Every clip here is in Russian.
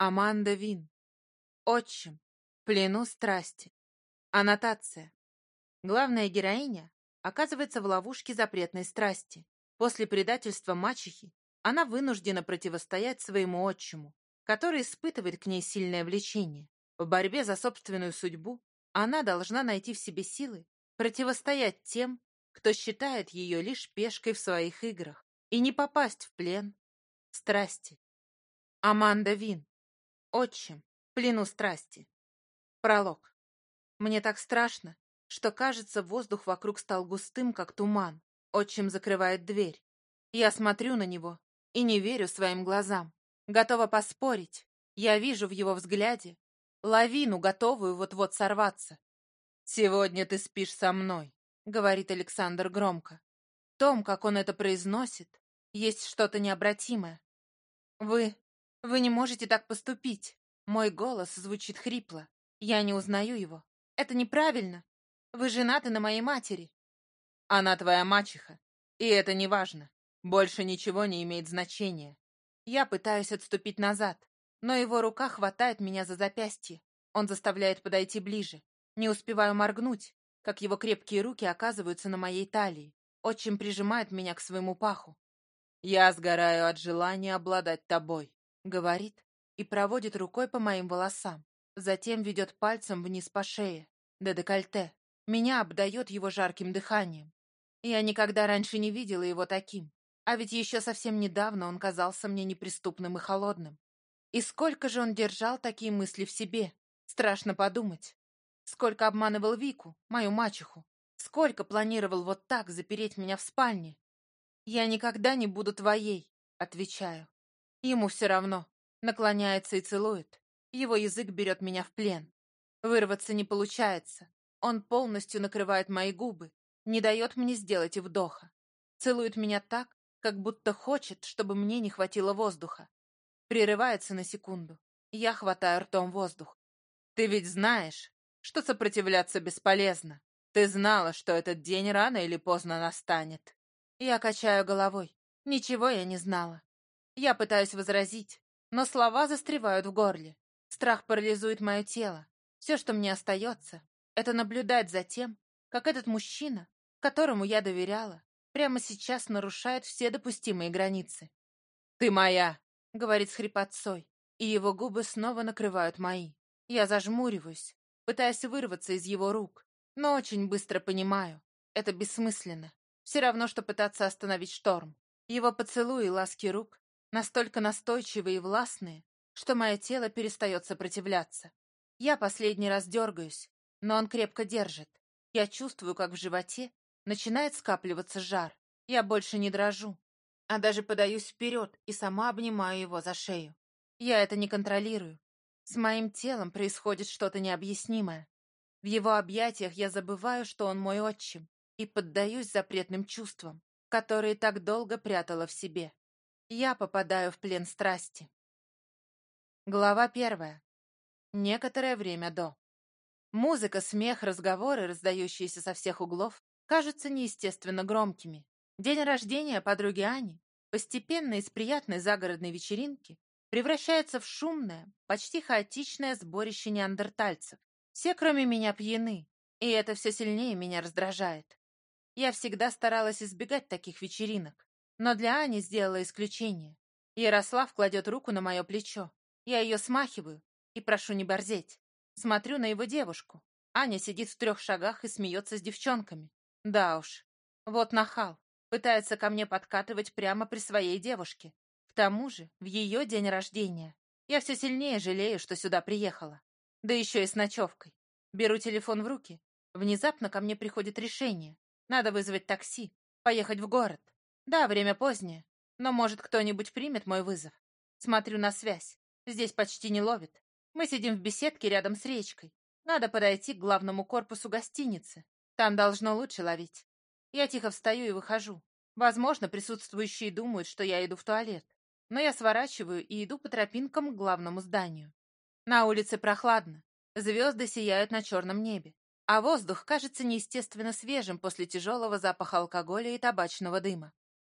Аманда Вин. Отчим. Плену страсти. Аннотация. Главная героиня оказывается в ловушке запретной страсти. После предательства мачехи она вынуждена противостоять своему отчиму, который испытывает к ней сильное влечение. В борьбе за собственную судьбу она должна найти в себе силы противостоять тем, кто считает ее лишь пешкой в своих играх, и не попасть в плен страсти. Аманда Вин. Отчим, плену страсти. Пролог. Мне так страшно, что кажется, воздух вокруг стал густым, как туман. Отчим закрывает дверь. Я смотрю на него и не верю своим глазам. Готова поспорить. Я вижу в его взгляде лавину, готовую вот-вот сорваться. «Сегодня ты спишь со мной», — говорит Александр громко. В том, как он это произносит, есть что-то необратимое. «Вы «Вы не можете так поступить!» Мой голос звучит хрипло. Я не узнаю его. «Это неправильно! Вы женаты на моей матери!» «Она твоя мачеха, и это не важно. Больше ничего не имеет значения». Я пытаюсь отступить назад, но его рука хватает меня за запястье. Он заставляет подойти ближе. Не успеваю моргнуть, как его крепкие руки оказываются на моей талии. Отчим прижимает меня к своему паху. «Я сгораю от желания обладать тобой. Говорит и проводит рукой по моим волосам. Затем ведет пальцем вниз по шее, до декольте. Меня обдает его жарким дыханием. Я никогда раньше не видела его таким. А ведь еще совсем недавно он казался мне неприступным и холодным. И сколько же он держал такие мысли в себе? Страшно подумать. Сколько обманывал Вику, мою мачеху. Сколько планировал вот так запереть меня в спальне. «Я никогда не буду твоей», — отвечаю. Ему все равно. Наклоняется и целует. Его язык берет меня в плен. Вырваться не получается. Он полностью накрывает мои губы, не дает мне сделать и вдоха. Целует меня так, как будто хочет, чтобы мне не хватило воздуха. Прерывается на секунду. Я хватаю ртом воздух. Ты ведь знаешь, что сопротивляться бесполезно. Ты знала, что этот день рано или поздно настанет. Я качаю головой. Ничего я не знала. Я пытаюсь возразить, но слова застревают в горле. Страх парализует мое тело. Все, что мне остается, это наблюдать за тем, как этот мужчина, которому я доверяла, прямо сейчас нарушает все допустимые границы. «Ты моя!» — говорит с хрипотцой, и его губы снова накрывают мои. Я зажмуриваюсь, пытаясь вырваться из его рук, но очень быстро понимаю, это бессмысленно. Все равно, что пытаться остановить шторм. Его поцелуи и ласки рук Настолько настойчивые и властные, что мое тело перестает сопротивляться. Я последний раз дергаюсь, но он крепко держит. Я чувствую, как в животе начинает скапливаться жар. Я больше не дрожу, а даже подаюсь вперед и сама обнимаю его за шею. Я это не контролирую. С моим телом происходит что-то необъяснимое. В его объятиях я забываю, что он мой отчим, и поддаюсь запретным чувствам, которые так долго прятала в себе. Я попадаю в плен страсти. Глава первая. Некоторое время до. Музыка, смех, разговоры, раздающиеся со всех углов, кажутся неестественно громкими. День рождения подруги Ани постепенно из приятной загородной вечеринки превращается в шумное, почти хаотичное сборище неандертальцев. Все, кроме меня, пьяны, и это все сильнее меня раздражает. Я всегда старалась избегать таких вечеринок. Но для Ани сделала исключение. Ярослав кладет руку на мое плечо. Я ее смахиваю и прошу не борзеть. Смотрю на его девушку. Аня сидит в трех шагах и смеется с девчонками. Да уж. Вот нахал. Пытается ко мне подкатывать прямо при своей девушке. К тому же, в ее день рождения. Я все сильнее жалею, что сюда приехала. Да еще и с ночевкой. Беру телефон в руки. Внезапно ко мне приходит решение. Надо вызвать такси, поехать в город. Да, время позднее, но, может, кто-нибудь примет мой вызов. Смотрю на связь. Здесь почти не ловит. Мы сидим в беседке рядом с речкой. Надо подойти к главному корпусу гостиницы. Там должно лучше ловить. Я тихо встаю и выхожу. Возможно, присутствующие думают, что я иду в туалет. Но я сворачиваю и иду по тропинкам к главному зданию. На улице прохладно. Звезды сияют на черном небе. А воздух кажется неестественно свежим после тяжелого запаха алкоголя и табачного дыма.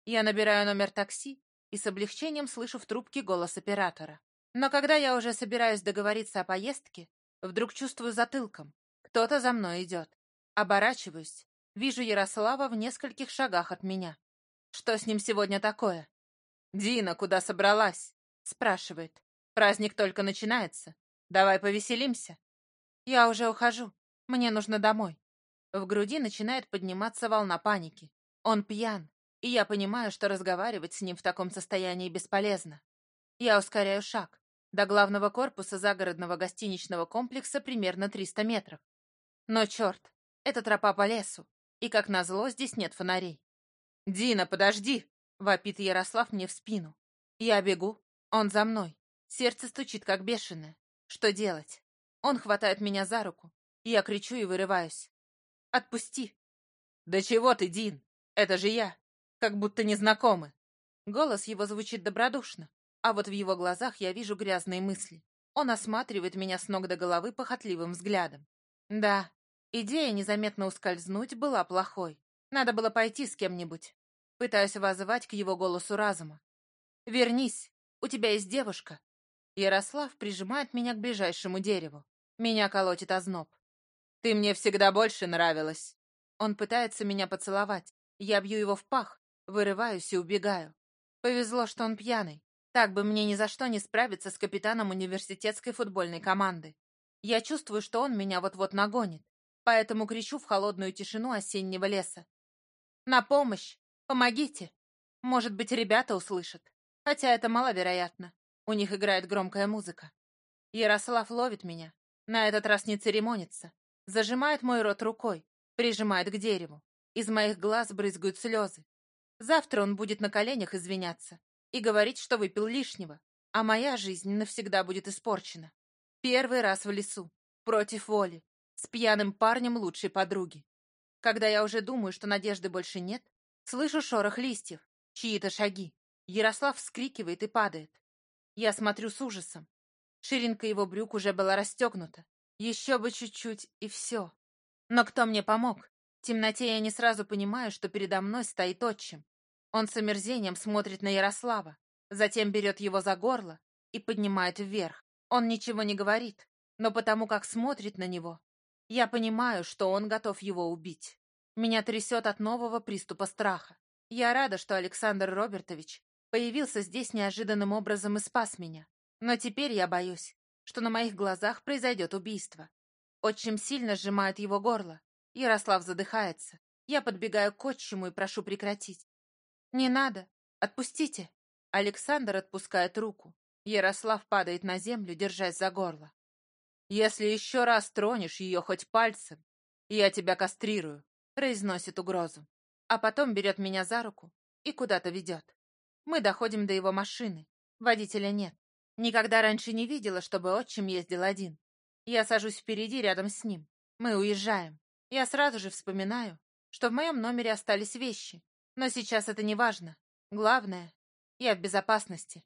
Я набираю номер такси и с облегчением слышу в трубке голос оператора. Но когда я уже собираюсь договориться о поездке, вдруг чувствую затылком. Кто-то за мной идет. Оборачиваюсь. Вижу Ярослава в нескольких шагах от меня. Что с ним сегодня такое? «Дина, куда собралась?» — спрашивает. «Праздник только начинается. Давай повеселимся». Я уже ухожу. Мне нужно домой. В груди начинает подниматься волна паники. Он пьян, и я понимаю, что разговаривать с ним в таком состоянии бесполезно. Я ускоряю шаг. До главного корпуса загородного гостиничного комплекса примерно 300 метров. Но черт, это тропа по лесу, и, как назло, здесь нет фонарей. «Дина, подожди!» — вопит Ярослав мне в спину. Я бегу, он за мной. Сердце стучит, как бешеное. Что делать? Он хватает меня за руку, и я кричу и вырываюсь. «Отпусти!» «Да чего ты, Дин? Это же я! как будто не знакомы. Голос его звучит добродушно, а вот в его глазах я вижу грязные мысли. Он осматривает меня с ног до головы похотливым взглядом. Да, идея незаметно ускользнуть была плохой. Надо было пойти с кем-нибудь. Пытаюсь воззвать к его голосу разума. «Вернись! У тебя есть девушка!» Ярослав прижимает меня к ближайшему дереву. Меня колотит озноб. «Ты мне всегда больше нравилась!» Он пытается меня поцеловать. Я бью его в пах, вырываюсь и убегаю. Повезло, что он пьяный. Так бы мне ни за что не справиться с капитаном университетской футбольной команды. Я чувствую, что он меня вот-вот нагонит, поэтому кричу в холодную тишину осеннего леса. «На помощь! Помогите!» Может быть, ребята услышат. Хотя это маловероятно. У них играет громкая музыка. Ярослав ловит меня. На этот раз не церемонится. Зажимает мой рот рукой, прижимает к дереву. Из моих глаз брызгают слезы. Завтра он будет на коленях извиняться и говорить, что выпил лишнего, а моя жизнь навсегда будет испорчена. Первый раз в лесу, против воли, с пьяным парнем лучшей подруги. Когда я уже думаю, что надежды больше нет, слышу шорох листьев, чьи-то шаги. Ярослав вскрикивает и падает. Я смотрю с ужасом. Ширинка его брюк уже была расстегнута. Еще бы чуть-чуть, и все. Но кто мне помог? В темноте я не сразу понимаю, что передо мной стоит отчим. Он с омерзением смотрит на Ярослава, затем берет его за горло и поднимает вверх. Он ничего не говорит, но потому как смотрит на него, я понимаю, что он готов его убить. Меня трясет от нового приступа страха. Я рада, что Александр Робертович появился здесь неожиданным образом и спас меня. Но теперь я боюсь, что на моих глазах произойдет убийство. Отчим сильно сжимает его горло, и Ярослав задыхается. Я подбегаю к отчиму и прошу прекратить. «Не надо. Отпустите». Александр отпускает руку. Ярослав падает на землю, держась за горло. «Если еще раз тронешь ее хоть пальцем, я тебя кастрирую», произносит угрозу. А потом берет меня за руку и куда-то ведет. Мы доходим до его машины. Водителя нет. Никогда раньше не видела, чтобы отчим ездил один. Я сажусь впереди рядом с ним. Мы уезжаем. Я сразу же вспоминаю, что в моем номере остались вещи, но сейчас это не важно. Главное, я в безопасности.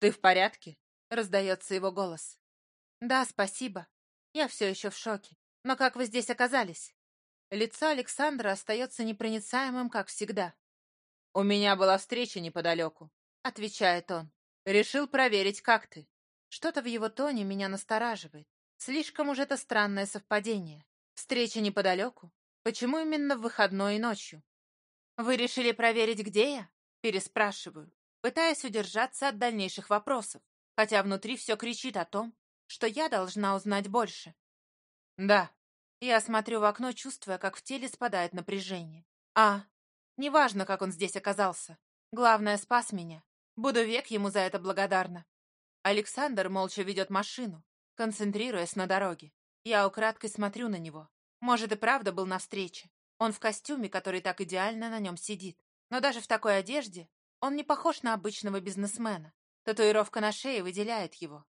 «Ты в порядке?» — раздается его голос. «Да, спасибо. Я все еще в шоке. Но как вы здесь оказались?» Лицо Александра остается непроницаемым, как всегда. «У меня была встреча неподалеку», — отвечает он. «Решил проверить, как ты». Что-то в его тоне меня настораживает. Слишком уж это странное совпадение. Встреча неподалеку. Почему именно в выходной и ночью? Вы решили проверить, где я? Переспрашиваю, пытаясь удержаться от дальнейших вопросов, хотя внутри все кричит о том, что я должна узнать больше. Да. Я смотрю в окно, чувствуя, как в теле спадает напряжение. А, неважно, как он здесь оказался. Главное, спас меня. Буду век ему за это благодарна. Александр молча ведет машину, концентрируясь на дороге. Я украдкой смотрю на него. Может, и правда был на встрече. Он в костюме, который так идеально на нем сидит. Но даже в такой одежде он не похож на обычного бизнесмена. Татуировка на шее выделяет его.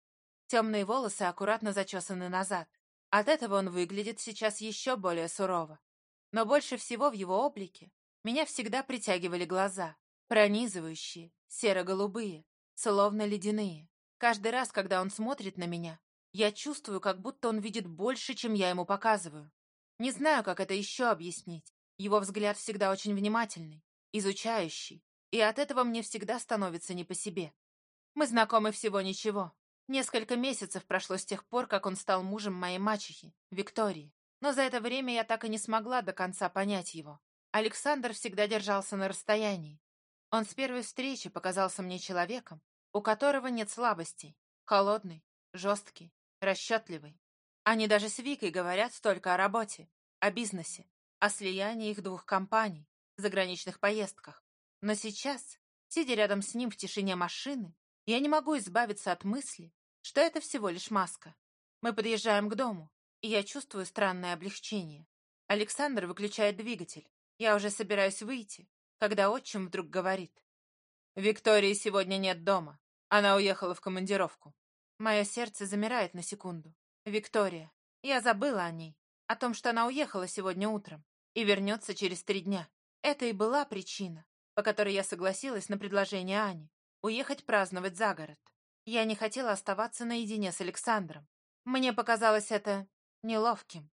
Темные волосы аккуратно зачесаны назад. От этого он выглядит сейчас еще более сурово. Но больше всего в его облике меня всегда притягивали глаза. Пронизывающие, серо-голубые, словно ледяные. Каждый раз, когда он смотрит на меня, я чувствую, как будто он видит больше, чем я ему показываю. Не знаю, как это еще объяснить. Его взгляд всегда очень внимательный, изучающий, и от этого мне всегда становится не по себе. Мы знакомы всего ничего. Несколько месяцев прошло с тех пор, как он стал мужем моей мачехи, Виктории. Но за это время я так и не смогла до конца понять его. Александр всегда держался на расстоянии. Он с первой встречи показался мне человеком, у которого нет слабостей, холодный, жесткий, расчетливый. Они даже с Викой говорят только о работе, о бизнесе, о слиянии их двух компаний, заграничных поездках. Но сейчас, сидя рядом с ним в тишине машины, я не могу избавиться от мысли, что это всего лишь маска. Мы подъезжаем к дому, и я чувствую странное облегчение. Александр выключает двигатель. Я уже собираюсь выйти, когда отчим вдруг говорит. «Виктории сегодня нет дома. Она уехала в командировку. Мое сердце замирает на секунду. Виктория. Я забыла о ней. О том, что она уехала сегодня утром и вернется через три дня. Это и была причина, по которой я согласилась на предложение Ани уехать праздновать за город. Я не хотела оставаться наедине с Александром. Мне показалось это неловким.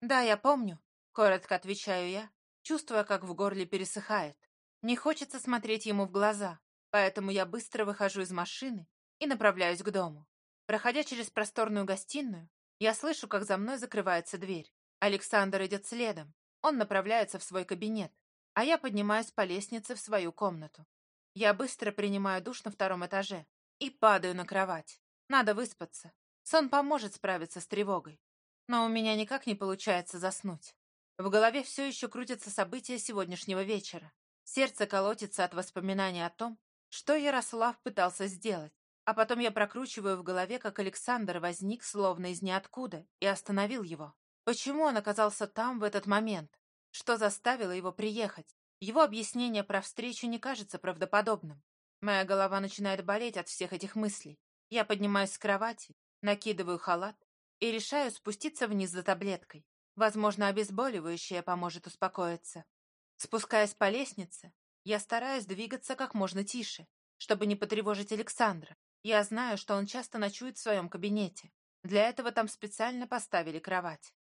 «Да, я помню», — коротко отвечаю я, чувствуя, как в горле пересыхает. Не хочется смотреть ему в глаза, поэтому я быстро выхожу из машины и направляюсь к дому. Проходя через просторную гостиную, я слышу, как за мной закрывается дверь. Александр идет следом. Он направляется в свой кабинет, а я поднимаюсь по лестнице в свою комнату. Я быстро принимаю душ на втором этаже и падаю на кровать. Надо выспаться. Сон поможет справиться с тревогой. Но у меня никак не получается заснуть. В голове все еще крутятся события сегодняшнего вечера. Сердце колотится от воспоминаний о том, что Ярослав пытался сделать. А потом я прокручиваю в голове, как Александр возник словно из ниоткуда и остановил его. Почему он оказался там в этот момент? Что заставило его приехать? Его объяснение про встречу не кажется правдоподобным. Моя голова начинает болеть от всех этих мыслей. Я поднимаюсь с кровати, накидываю халат и решаю спуститься вниз за таблеткой. Возможно, обезболивающее поможет успокоиться. Спускаясь по лестнице, я стараюсь двигаться как можно тише, чтобы не потревожить Александра. Я знаю, что он часто ночует в своем кабинете. Для этого там специально поставили кровать.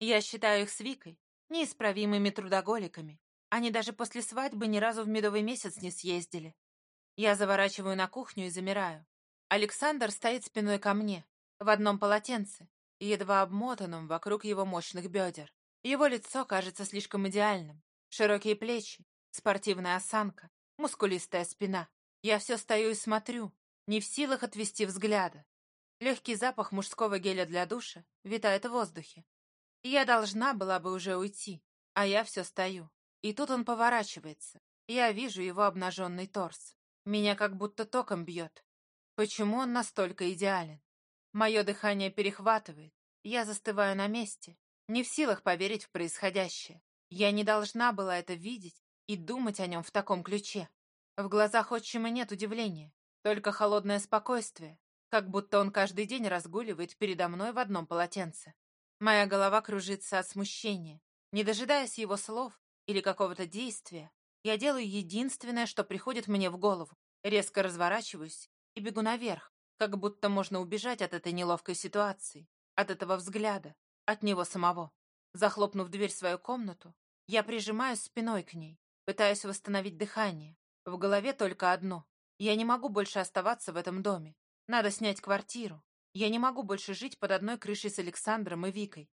Я считаю их с Викой неисправимыми трудоголиками. Они даже после свадьбы ни разу в медовый месяц не съездили. Я заворачиваю на кухню и замираю. Александр стоит спиной ко мне, в одном полотенце, едва обмотанном вокруг его мощных бедер. Его лицо кажется слишком идеальным. Широкие плечи, спортивная осанка, мускулистая спина. Я все стою и смотрю, не в силах отвести взгляда. Легкий запах мужского геля для душа витает в воздухе. Я должна была бы уже уйти, а я все стою. И тут он поворачивается. Я вижу его обнаженный торс. Меня как будто током бьет. Почему он настолько идеален? Мое дыхание перехватывает. Я застываю на месте, не в силах поверить в происходящее. Я не должна была это видеть и думать о нем в таком ключе. В глазах отчима нет удивления. Только холодное спокойствие, как будто он каждый день разгуливает передо мной в одном полотенце. Моя голова кружится от смущения. Не дожидаясь его слов или какого-то действия, я делаю единственное, что приходит мне в голову. Резко разворачиваюсь и бегу наверх, как будто можно убежать от этой неловкой ситуации, от этого взгляда, от него самого. Захлопнув дверь в свою комнату, я прижимаюсь спиной к ней, пытаюсь восстановить дыхание. В голове только одно. Я не могу больше оставаться в этом доме. Надо снять квартиру. Я не могу больше жить под одной крышей с Александром и Викой.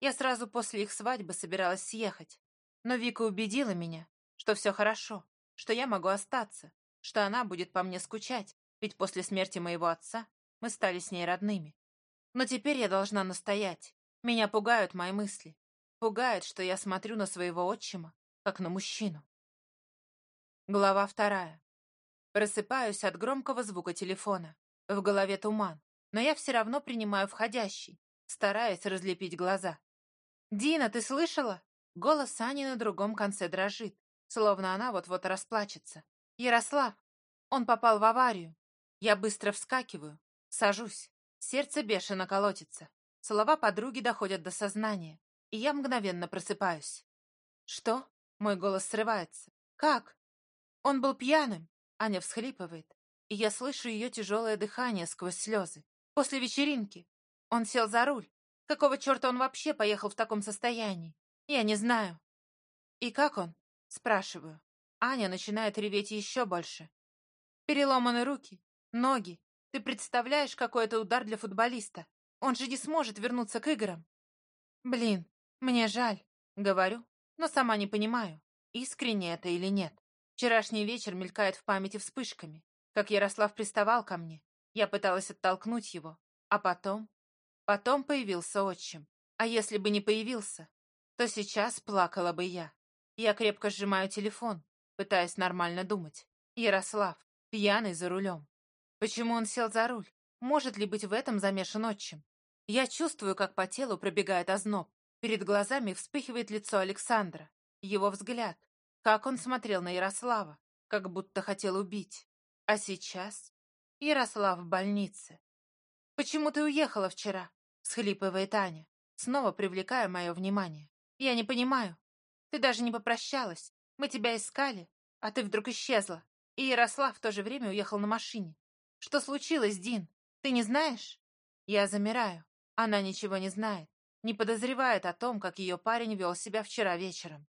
Я сразу после их свадьбы собиралась съехать. Но Вика убедила меня, что все хорошо, что я могу остаться, что она будет по мне скучать, ведь после смерти моего отца мы стали с ней родными. Но теперь я должна настоять. Меня пугают мои мысли. Пугает, что я смотрю на своего отчима, как на мужчину. Глава вторая. Просыпаюсь от громкого звука телефона. В голове туман, но я все равно принимаю входящий, стараясь разлепить глаза. «Дина, ты слышала?» Голос Ани на другом конце дрожит, словно она вот-вот расплачется. «Ярослав! Он попал в аварию!» Я быстро вскакиваю, сажусь. Сердце бешено колотится. Слова подруги доходят до сознания, и я мгновенно просыпаюсь. «Что?» Мой голос срывается. «Как?» «Он был пьяным!» Аня всхлипывает, и я слышу ее тяжелое дыхание сквозь слезы. После вечеринки он сел за руль. Какого черта он вообще поехал в таком состоянии? Я не знаю. И как он? Спрашиваю. Аня начинает реветь еще больше. Переломаны руки, ноги. Ты представляешь, какой это удар для футболиста? Он же не сможет вернуться к играм. Блин, мне жаль, говорю, но сама не понимаю, искренне это или нет. Вчерашний вечер мелькает в памяти вспышками, как Ярослав приставал ко мне. Я пыталась оттолкнуть его. А потом... Потом появился отчим. А если бы не появился, то сейчас плакала бы я. Я крепко сжимаю телефон, пытаясь нормально думать. Ярослав, пьяный за рулем. Почему он сел за руль? Может ли быть в этом замешан отчим? Я чувствую, как по телу пробегает озноб. Перед глазами вспыхивает лицо Александра. Его взгляд, как он смотрел на Ярослава, как будто хотел убить. А сейчас Ярослав в больнице. «Почему ты уехала вчера?» — схлипывает Аня, снова привлекая мое внимание. «Я не понимаю. Ты даже не попрощалась. Мы тебя искали, а ты вдруг исчезла. И Ярослав в то же время уехал на машине. Что случилось, Дин? Ты не знаешь?» Я замираю. Она ничего не знает, не подозревает о том, как ее парень вел себя вчера вечером.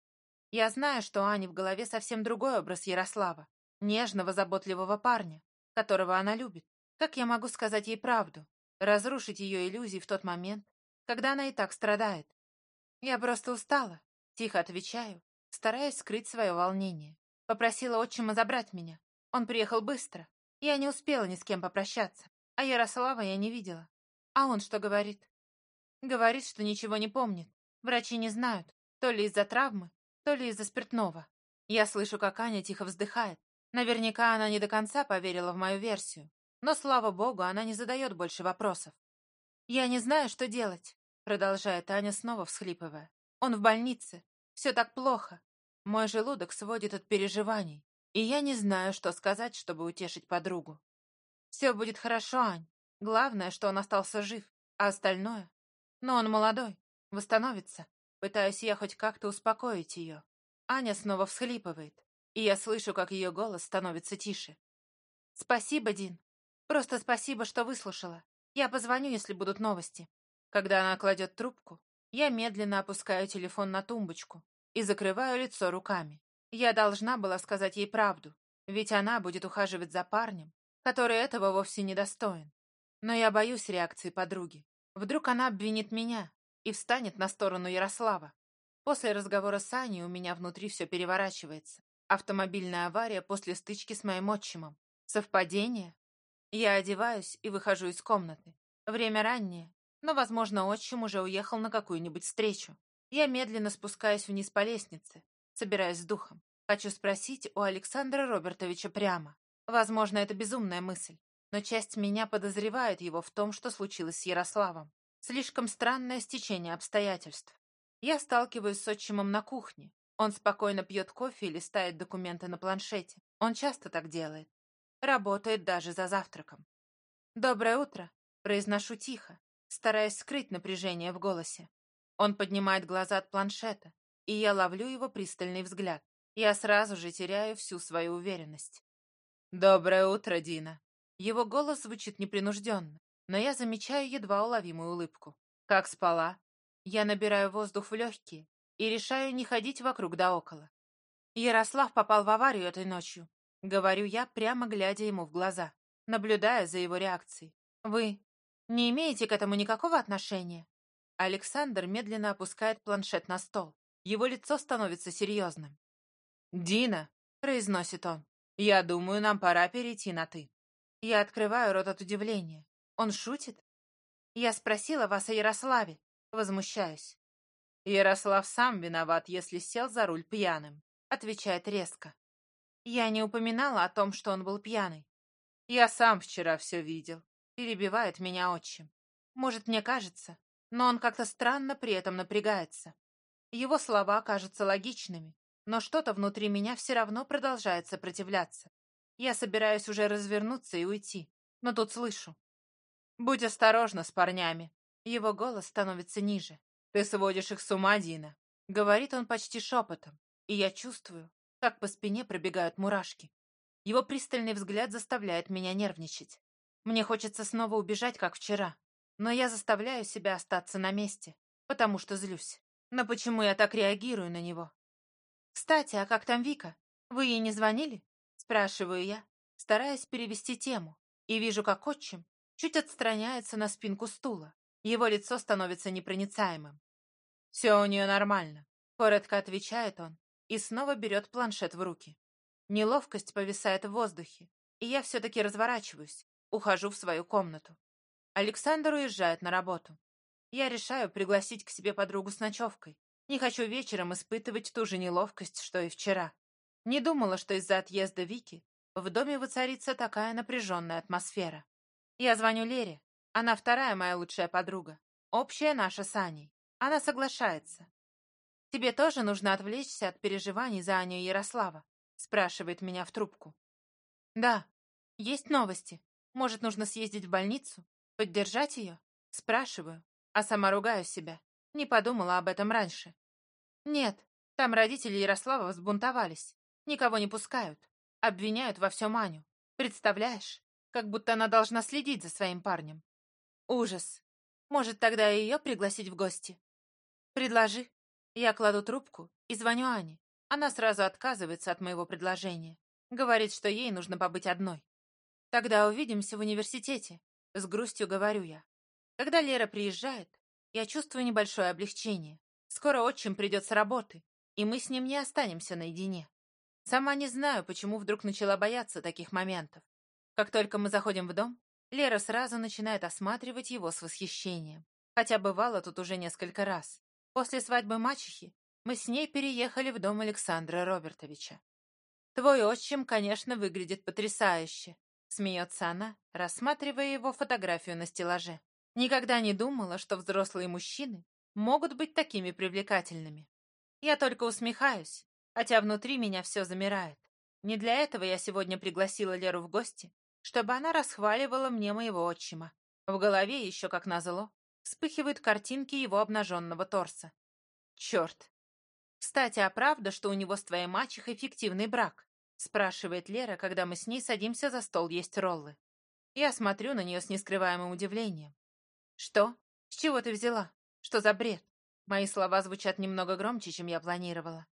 Я знаю, что Ани в голове совсем другой образ Ярослава, нежного, заботливого парня, которого она любит. Как я могу сказать ей правду? Разрушить ее иллюзии в тот момент, когда она и так страдает? Я просто устала, тихо отвечаю, стараясь скрыть свое волнение. Попросила отчима забрать меня. Он приехал быстро. Я не успела ни с кем попрощаться, а Ярослава я не видела. А он что говорит? Говорит, что ничего не помнит. Врачи не знают, то ли из-за травмы, то ли из-за спиртного. Я слышу, как Аня тихо вздыхает. Наверняка она не до конца поверила в мою версию. Но, слава богу, она не задает больше вопросов. «Я не знаю, что делать», — продолжает Аня, снова всхлипывая. «Он в больнице. Все так плохо. Мой желудок сводит от переживаний, и я не знаю, что сказать, чтобы утешить подругу. Все будет хорошо, Ань. Главное, что он остался жив, а остальное... Но он молодой, восстановится. Пытаюсь я хоть как-то успокоить ее. Аня снова всхлипывает, и я слышу, как ее голос становится тише. «Спасибо, Дин. Просто спасибо, что выслушала. Я позвоню, если будут новости». Когда она кладет трубку, я медленно опускаю телефон на тумбочку и закрываю лицо руками. Я должна была сказать ей правду, ведь она будет ухаживать за парнем, который этого вовсе не достоин. Но я боюсь реакции подруги. Вдруг она обвинит меня и встанет на сторону Ярослава. После разговора с Аней у меня внутри все переворачивается. Автомобильная авария после стычки с моим отчимом. Совпадение? Я одеваюсь и выхожу из комнаты. Время раннее, но, возможно, отчим уже уехал на какую-нибудь встречу. Я медленно спускаюсь вниз по лестнице, собираюсь с духом. Хочу спросить у Александра Робертовича прямо. Возможно, это безумная мысль, но часть меня подозревает его в том, что случилось с Ярославом. Слишком странное стечение обстоятельств. Я сталкиваюсь с отчимом на кухне. Он спокойно пьет кофе и листает документы на планшете. Он часто так делает. Работает даже за завтраком. «Доброе утро», — произношу тихо, стараясь скрыть напряжение в голосе. Он поднимает глаза от планшета, и я ловлю его пристальный взгляд. Я сразу же теряю всю свою уверенность. «Доброе утро, Дина!» Его голос звучит непринужденно, но я замечаю едва уловимую улыбку. Как спала? Я набираю воздух в легкие и решаю не ходить вокруг да около. Ярослав попал в аварию этой ночью. Говорю я, прямо глядя ему в глаза, наблюдая за его реакцией. Вы не имеете к этому никакого отношения? Александр медленно опускает планшет на стол. Его лицо становится серьезным. «Дина», — произносит он, — «я думаю, нам пора перейти на «ты». Я открываю рот от удивления. Он шутит? Я спросила вас о Ярославе. Возмущаюсь. Ярослав сам виноват, если сел за руль пьяным. Отвечает резко. Я не упоминала о том, что он был пьяный. Я сам вчера все видел. Перебивает меня отчим. Может, мне кажется, но он как-то странно при этом напрягается. Его слова кажутся логичными, но что-то внутри меня все равно продолжает сопротивляться. Я собираюсь уже развернуться и уйти, но тут слышу. Будь осторожна с парнями. Его голос становится ниже. Ты сводишь их с ума, Дина. Говорит он почти шепотом. И я чувствую, как по спине пробегают мурашки. Его пристальный взгляд заставляет меня нервничать. Мне хочется снова убежать, как вчера. Но я заставляю себя остаться на месте, потому что злюсь. Но почему я так реагирую на него? «Кстати, а как там Вика? Вы ей не звонили?» Спрашиваю я, стараясь перевести тему, и вижу, как отчим чуть отстраняется на спинку стула. Его лицо становится непроницаемым. «Все у нее нормально», — коротко отвечает он и снова берет планшет в руки. Неловкость повисает в воздухе, и я все-таки разворачиваюсь, ухожу в свою комнату. Александр уезжает на работу. Я решаю пригласить к себе подругу с ночевкой. Не хочу вечером испытывать ту же неловкость, что и вчера. Не думала, что из-за отъезда Вики в доме воцарится такая напряженная атмосфера. Я звоню Лере. Она вторая моя лучшая подруга. Общая наша с Аней. Она соглашается. «Тебе тоже нужно отвлечься от переживаний за Аню и Ярослава», спрашивает меня в трубку. «Да, есть новости. Может, нужно съездить в больницу? Поддержать ее?» Спрашиваю, а сама ругаю себя. Не подумала об этом раньше. «Нет, там родители Ярослава взбунтовались. Никого не пускают. Обвиняют во всем Аню. Представляешь? как будто она должна следить за своим парнем. Ужас. Может, тогда и ее пригласить в гости? Предложи. Я кладу трубку и звоню Ане. Она сразу отказывается от моего предложения. Говорит, что ей нужно побыть одной. Тогда увидимся в университете. С грустью говорю я. Когда Лера приезжает, я чувствую небольшое облегчение. Скоро отчим придет с работы, и мы с ним не останемся наедине. Сама не знаю, почему вдруг начала бояться таких моментов. Как только мы заходим в дом, Лера сразу начинает осматривать его с восхищением, хотя бывала тут уже несколько раз. После свадьбы мачехи мы с ней переехали в дом Александра Робертовича. «Твой отчим, конечно, выглядит потрясающе», — смеется она, рассматривая его фотографию на стеллаже. «Никогда не думала, что взрослые мужчины могут быть такими привлекательными. Я только усмехаюсь, хотя внутри меня все замирает. Не для этого я сегодня пригласила Леру в гости чтобы она расхваливала мне моего отчима. В голове еще, как назло, вспыхивают картинки его обнаженного торса. Черт! Кстати, а правда, что у него с твоей мачехой фиктивный брак? Спрашивает Лера, когда мы с ней садимся за стол есть роллы. Я смотрю на нее с нескрываемым удивлением. Что? С чего ты взяла? Что за бред? Мои слова звучат немного громче, чем я планировала.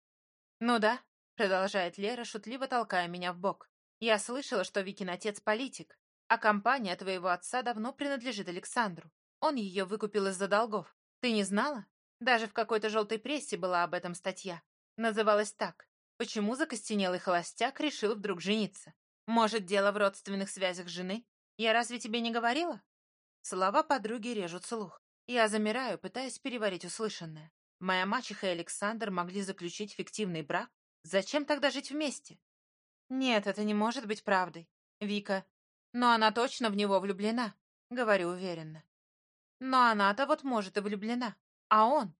«Ну да», — продолжает Лера, шутливо толкая меня в бок. Я слышала, что Викин отец политик, а компания твоего отца давно принадлежит Александру. Он ее выкупил из-за долгов. Ты не знала? Даже в какой-то желтой прессе была об этом статья. Называлась так. Почему закостенелый холостяк решил вдруг жениться? Может, дело в родственных связях жены? Я разве тебе не говорила? Слова подруги режут слух. Я замираю, пытаясь переварить услышанное. Моя мачеха и Александр могли заключить фиктивный брак. Зачем тогда жить вместе? «Нет, это не может быть правдой, Вика. Но она точно в него влюблена», — говорю уверенно. «Но она-то вот может и влюблена. А он?»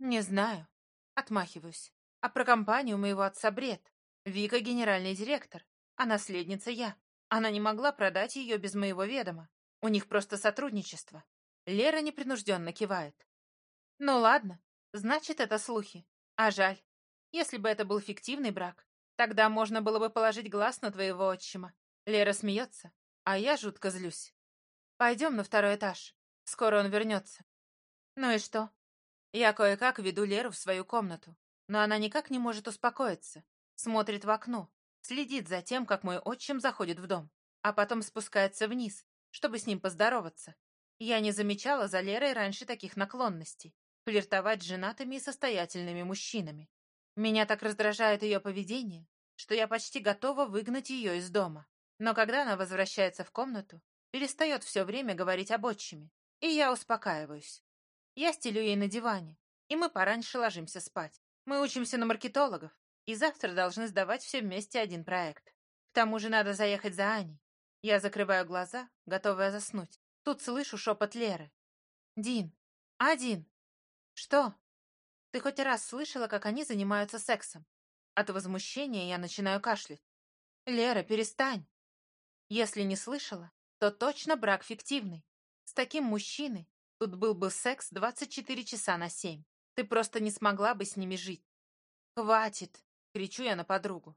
«Не знаю». Отмахиваюсь. «А про компанию моего отца бред. Вика — генеральный директор, а наследница я. Она не могла продать ее без моего ведома. У них просто сотрудничество». Лера непринужденно кивает. «Ну ладно, значит, это слухи. А жаль. Если бы это был фиктивный брак, тогда можно было бы положить глаз на твоего отчима. Лера смеется, а я жутко злюсь. Пойдем на второй этаж. Скоро он вернется. Ну и что? Я кое-как веду Леру в свою комнату, но она никак не может успокоиться. Смотрит в окно, следит за тем, как мой отчим заходит в дом, а потом спускается вниз, чтобы с ним поздороваться. Я не замечала за Лерой раньше таких наклонностей флиртовать с женатыми и состоятельными мужчинами. Меня так раздражает ее поведение, что я почти готова выгнать ее из дома. Но когда она возвращается в комнату, перестает все время говорить об отчиме, и я успокаиваюсь. Я стелю ей на диване, и мы пораньше ложимся спать. Мы учимся на маркетологов, и завтра должны сдавать все вместе один проект. К тому же надо заехать за Аней. Я закрываю глаза, готовая заснуть. Тут слышу шепот Леры. «Дин! А, Дин! Что?» Ты хоть раз слышала, как они занимаются сексом? От возмущения я начинаю кашлять. Лера, перестань. Если не слышала, то точно брак фиктивный. С таким мужчиной тут был бы секс 24 часа на 7. Ты просто не смогла бы с ними жить. Хватит, кричу я на подругу.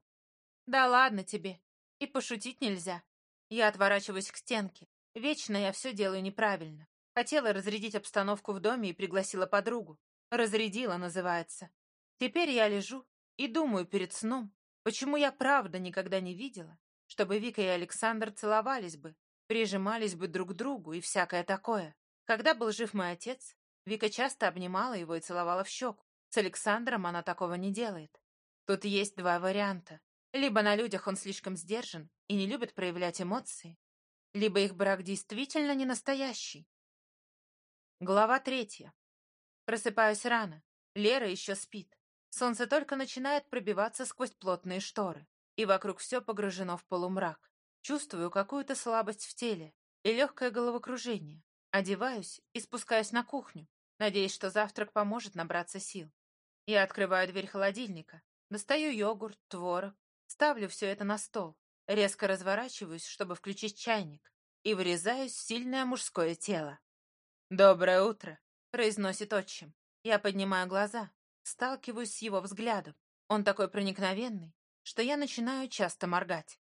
Да ладно тебе. И пошутить нельзя. Я отворачиваюсь к стенке. Вечно я все делаю неправильно. Хотела разрядить обстановку в доме и пригласила подругу разрядила, называется. Теперь я лежу и думаю перед сном, почему я правда никогда не видела, чтобы Вика и Александр целовались бы, прижимались бы друг к другу и всякое такое. Когда был жив мой отец, Вика часто обнимала его и целовала в щеку. С Александром она такого не делает. Тут есть два варианта. Либо на людях он слишком сдержан и не любит проявлять эмоции, либо их брак действительно не настоящий. Глава третья. Просыпаюсь рано. Лера еще спит. Солнце только начинает пробиваться сквозь плотные шторы. И вокруг все погружено в полумрак. Чувствую какую-то слабость в теле и легкое головокружение. Одеваюсь и спускаюсь на кухню, надеюсь, что завтрак поможет набраться сил. Я открываю дверь холодильника, достаю йогурт, творог, ставлю все это на стол, резко разворачиваюсь, чтобы включить чайник, и вырезаюсь в сильное мужское тело. «Доброе утро!» произносит отчим. Я поднимаю глаза, сталкиваюсь с его взглядом. Он такой проникновенный, что я начинаю часто моргать.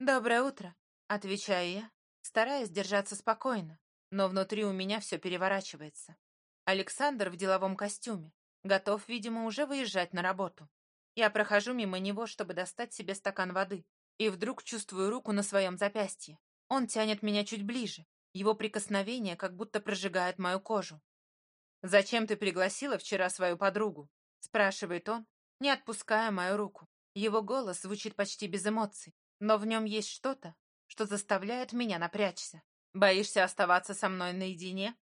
«Доброе утро», — отвечаю я, стараясь держаться спокойно, но внутри у меня все переворачивается. Александр в деловом костюме, готов, видимо, уже выезжать на работу. Я прохожу мимо него, чтобы достать себе стакан воды, и вдруг чувствую руку на своем запястье. Он тянет меня чуть ближе, его прикосновение как будто прожигает мою кожу. «Зачем ты пригласила вчера свою подругу?» — спрашивает он, не отпуская мою руку. Его голос звучит почти без эмоций, но в нем есть что-то, что заставляет меня напрячься. «Боишься оставаться со мной наедине?»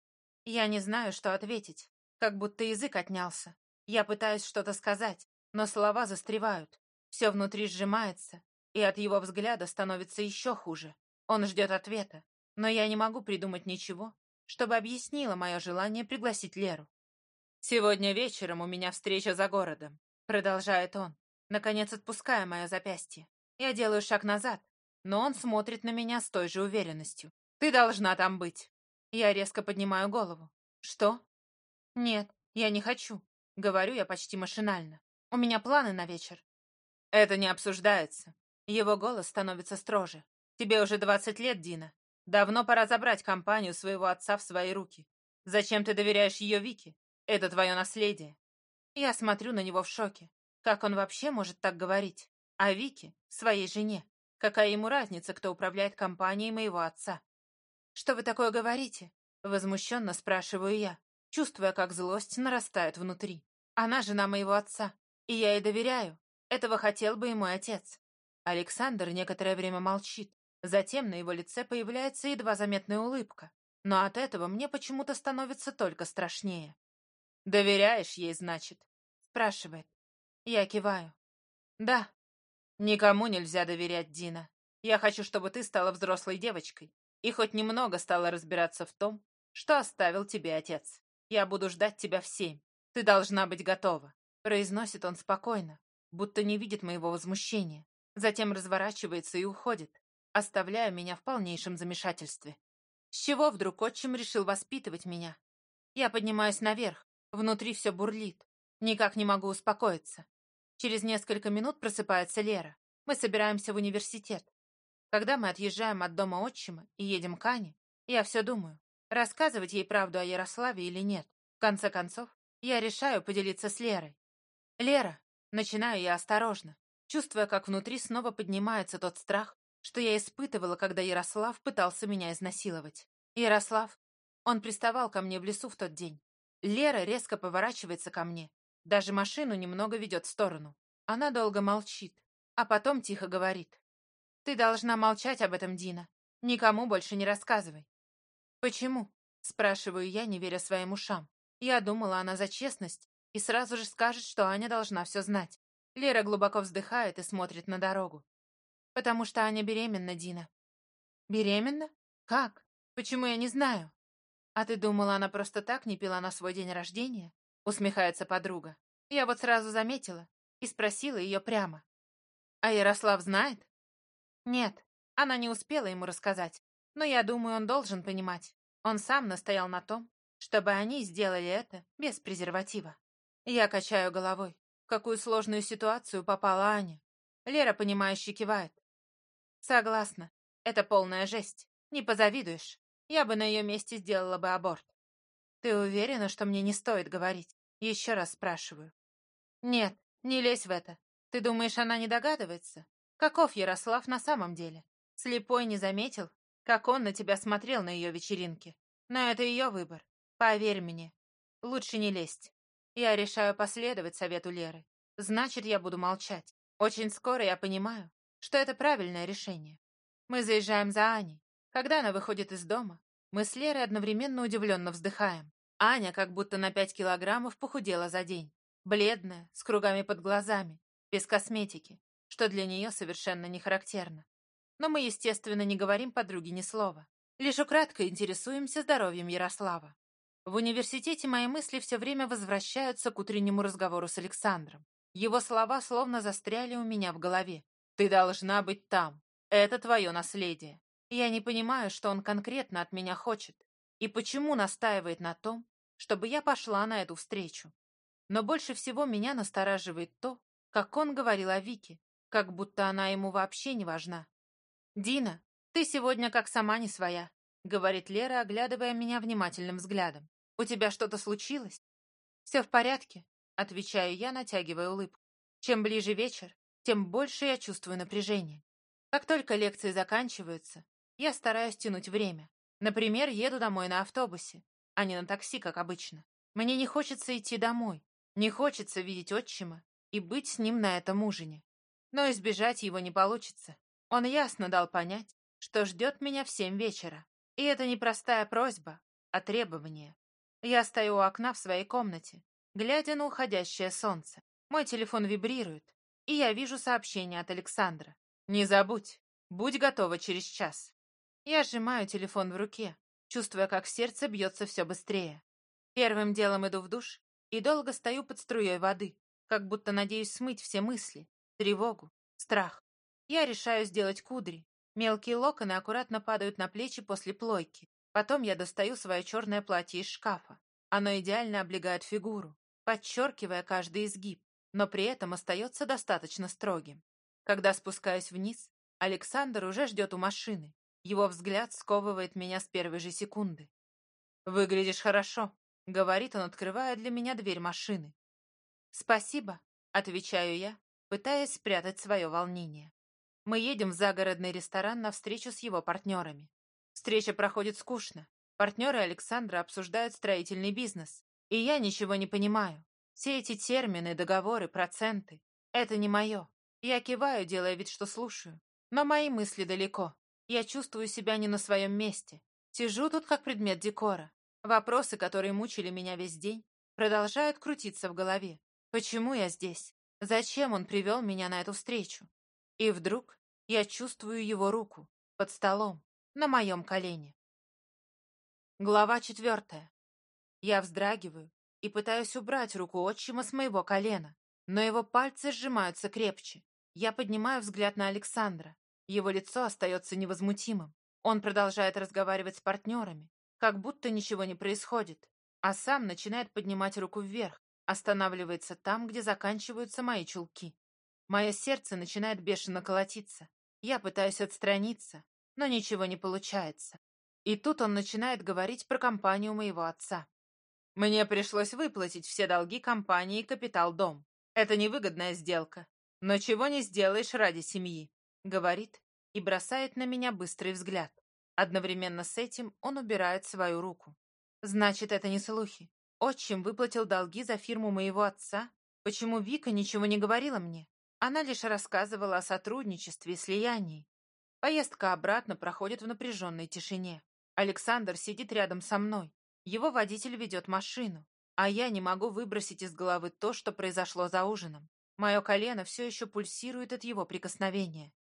Я не знаю, что ответить, как будто язык отнялся. Я пытаюсь что-то сказать, но слова застревают. Все внутри сжимается, и от его взгляда становится еще хуже. Он ждет ответа, но я не могу придумать ничего, чтобы объяснила мое желание пригласить Леру. «Сегодня вечером у меня встреча за городом», — продолжает он, наконец отпуская мое запястье. Я делаю шаг назад, но он смотрит на меня с той же уверенностью. «Ты должна там быть». Я резко поднимаю голову. «Что?» «Нет, я не хочу», — говорю я почти машинально. «У меня планы на вечер». «Это не обсуждается». Его голос становится строже. «Тебе уже двадцать лет, Дина. Давно пора забрать компанию своего отца в свои руки. Зачем ты доверяешь ее Вике? Это твое наследие. Я смотрю на него в шоке. Как он вообще может так говорить? А Вике, своей жене. Какая ему разница, кто управляет компанией моего отца? Что вы такое говорите? Возмущенно спрашиваю я, чувствуя, как злость нарастает внутри. Она жена моего отца, и я ей доверяю. Этого хотел бы и мой отец. Александр некоторое время молчит, Затем на его лице появляется едва заметная улыбка, но от этого мне почему-то становится только страшнее. «Доверяешь ей, значит?» — спрашивает. Я киваю. «Да». «Никому нельзя доверять, Дина. Я хочу, чтобы ты стала взрослой девочкой и хоть немного стала разбираться в том, что оставил тебе отец. Я буду ждать тебя в семь. Ты должна быть готова», — произносит он спокойно, будто не видит моего возмущения. Затем разворачивается и уходит, оставляя меня в полнейшем замешательстве. С чего вдруг отчим решил воспитывать меня? Я поднимаюсь наверх, внутри все бурлит. Никак не могу успокоиться. Через несколько минут просыпается Лера. Мы собираемся в университет. Когда мы отъезжаем от дома отчима и едем к Ане, я все думаю, рассказывать ей правду о Ярославе или нет. В конце концов, я решаю поделиться с Лерой. «Лера», начинаю я осторожно, чувствуя, как внутри снова поднимается тот страх, что я испытывала, когда Ярослав пытался меня изнасиловать. Ярослав, он приставал ко мне в лесу в тот день. Лера резко поворачивается ко мне, даже машину немного ведет в сторону. Она долго молчит, а потом тихо говорит. «Ты должна молчать об этом, Дина. Никому больше не рассказывай». «Почему?» — спрашиваю я, не веря своим ушам. Я думала, она за честность и сразу же скажет, что Аня должна все знать. Лера глубоко вздыхает и смотрит на дорогу. Потому что Аня беременна, Дина. Беременна? Как? Почему я не знаю? А ты думала, она просто так не пила на свой день рождения? Усмехается подруга. Я вот сразу заметила и спросила ее прямо. А Ярослав знает? Нет, она не успела ему рассказать. Но я думаю, он должен понимать. Он сам настоял на том, чтобы они сделали это без презерватива. Я качаю головой. В какую сложную ситуацию попала Аня. Лера, понимающе кивает. Согласна. Это полная жесть. Не позавидуешь. Я бы на ее месте сделала бы аборт. Ты уверена, что мне не стоит говорить? Еще раз спрашиваю. Нет, не лезь в это. Ты думаешь, она не догадывается? Каков Ярослав на самом деле? Слепой не заметил, как он на тебя смотрел на ее вечеринке. Но это ее выбор. Поверь мне. Лучше не лезть. Я решаю последовать совету Леры. Значит, я буду молчать. Очень скоро я понимаю, что это правильное решение. Мы заезжаем за Аней. Когда она выходит из дома, мы с Лерой одновременно удивленно вздыхаем. Аня как будто на пять килограммов похудела за день. Бледная, с кругами под глазами, без косметики, что для нее совершенно не характерно. Но мы, естественно, не говорим подруге ни слова. Лишь украдко интересуемся здоровьем Ярослава. В университете мои мысли все время возвращаются к утреннему разговору с Александром. Его слова словно застряли у меня в голове. Ты должна быть там. Это твое наследие. Я не понимаю, что он конкретно от меня хочет и почему настаивает на том, чтобы я пошла на эту встречу. Но больше всего меня настораживает то, как он говорил о Вике, как будто она ему вообще не важна. «Дина, ты сегодня как сама не своя», — говорит Лера, оглядывая меня внимательным взглядом. «У тебя что-то случилось?» «Все в порядке», — отвечаю я, натягивая улыбку. «Чем ближе вечер, тем больше я чувствую напряжение. Как только лекции заканчиваются, я стараюсь тянуть время. Например, еду домой на автобусе, а не на такси, как обычно. Мне не хочется идти домой, не хочется видеть отчима и быть с ним на этом ужине. Но избежать его не получится. Он ясно дал понять, что ждет меня в семь вечера. И это не простая просьба, а требование. Я стою у окна в своей комнате, глядя на уходящее солнце. Мой телефон вибрирует, и я вижу сообщение от Александра. «Не забудь, будь готова через час». Я сжимаю телефон в руке, чувствуя, как сердце бьется все быстрее. Первым делом иду в душ и долго стою под струей воды, как будто надеюсь смыть все мысли, тревогу, страх. Я решаю сделать кудри. Мелкие локоны аккуратно падают на плечи после плойки. Потом я достаю свое черное платье из шкафа. Оно идеально облегает фигуру, подчеркивая каждый изгиб но при этом остается достаточно строгим. Когда спускаюсь вниз, Александр уже ждет у машины. Его взгляд сковывает меня с первой же секунды. «Выглядишь хорошо», — говорит он, открывая для меня дверь машины. «Спасибо», — отвечаю я, пытаясь спрятать свое волнение. Мы едем в загородный ресторан на встречу с его партнерами. Встреча проходит скучно. Партнеры Александра обсуждают строительный бизнес, и я ничего не понимаю. Все эти термины, договоры, проценты — это не мое. Я киваю, делая вид, что слушаю. Но мои мысли далеко. Я чувствую себя не на своем месте. Сижу тут как предмет декора. Вопросы, которые мучили меня весь день, продолжают крутиться в голове. Почему я здесь? Зачем он привел меня на эту встречу? И вдруг я чувствую его руку под столом, на моем колене. Глава четвертая. Я вздрагиваю, и пытаюсь убрать руку отчима с моего колена, но его пальцы сжимаются крепче. Я поднимаю взгляд на Александра. Его лицо остается невозмутимым. Он продолжает разговаривать с партнерами, как будто ничего не происходит, а сам начинает поднимать руку вверх, останавливается там, где заканчиваются мои чулки. Мое сердце начинает бешено колотиться. Я пытаюсь отстраниться, но ничего не получается. И тут он начинает говорить про компанию моего отца. Мне пришлось выплатить все долги компании «Капитал Дом». Это невыгодная сделка. Но чего не сделаешь ради семьи, говорит и бросает на меня быстрый взгляд. Одновременно с этим он убирает свою руку. Значит, это не слухи. Отчим выплатил долги за фирму моего отца? Почему Вика ничего не говорила мне? Она лишь рассказывала о сотрудничестве и слиянии. Поездка обратно проходит в напряженной тишине. Александр сидит рядом со мной, его водитель ведет машину, а я не могу выбросить из головы то, что произошло за ужином. Мое колено все еще пульсирует от его прикосновения.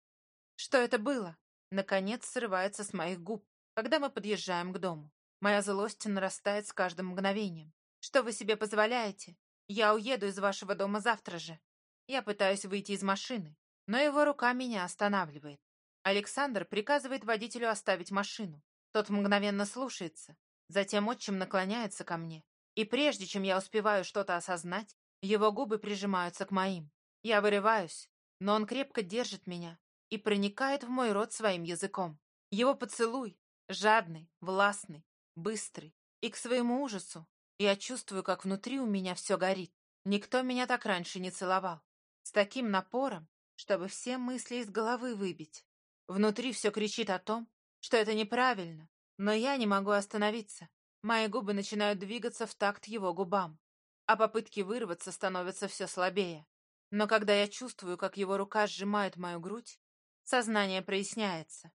Что это было? Наконец срывается с моих губ, когда мы подъезжаем к дому. Моя злость нарастает с каждым мгновением. Что вы себе позволяете? Я уеду из вашего дома завтра же. Я пытаюсь выйти из машины, но его рука меня останавливает. Александр приказывает водителю оставить машину. Тот мгновенно слушается, Затем отчим наклоняется ко мне, и прежде чем я успеваю что-то осознать, его губы прижимаются к моим. Я вырываюсь, но он крепко держит меня и проникает в мой рот своим языком. Его поцелуй жадный, властный, быстрый, и к своему ужасу я чувствую, как внутри у меня все горит. Никто меня так раньше не целовал. С таким напором, чтобы все мысли из головы выбить. Внутри все кричит о том, что это неправильно, но я не могу остановиться. Мои губы начинают двигаться в такт его губам, а попытки вырваться становятся все слабее. Но когда я чувствую, как его рука сжимает мою грудь, сознание проясняется.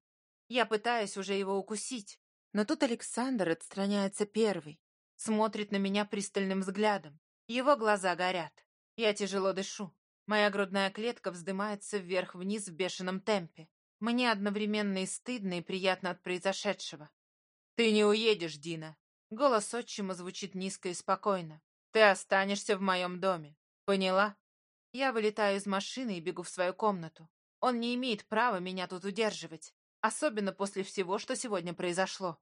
Я пытаюсь уже его укусить, но тут Александр отстраняется первый, смотрит на меня пристальным взглядом. Его глаза горят. Я тяжело дышу. Моя грудная клетка вздымается вверх-вниз в бешеном темпе. Мне одновременно и стыдно, и приятно от произошедшего. Ты не уедешь, Дина. Голос отчима звучит низко и спокойно. Ты останешься в моем доме. Поняла? Я вылетаю из машины и бегу в свою комнату. Он не имеет права меня тут удерживать. Особенно после всего, что сегодня произошло.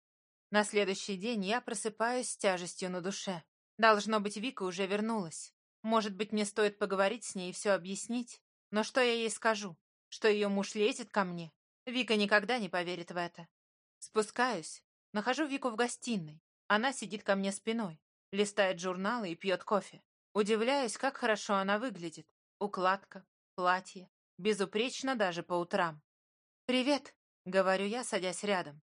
На следующий день я просыпаюсь с тяжестью на душе. Должно быть, Вика уже вернулась. Может быть, мне стоит поговорить с ней и все объяснить? Но что я ей скажу? Что ее муж лезет ко мне? Вика никогда не поверит в это. Спускаюсь, Нахожу Вику в гостиной. Она сидит ко мне спиной, листает журналы и пьет кофе. Удивляюсь, как хорошо она выглядит. Укладка, платье. Безупречно даже по утрам. «Привет», — говорю я, садясь рядом.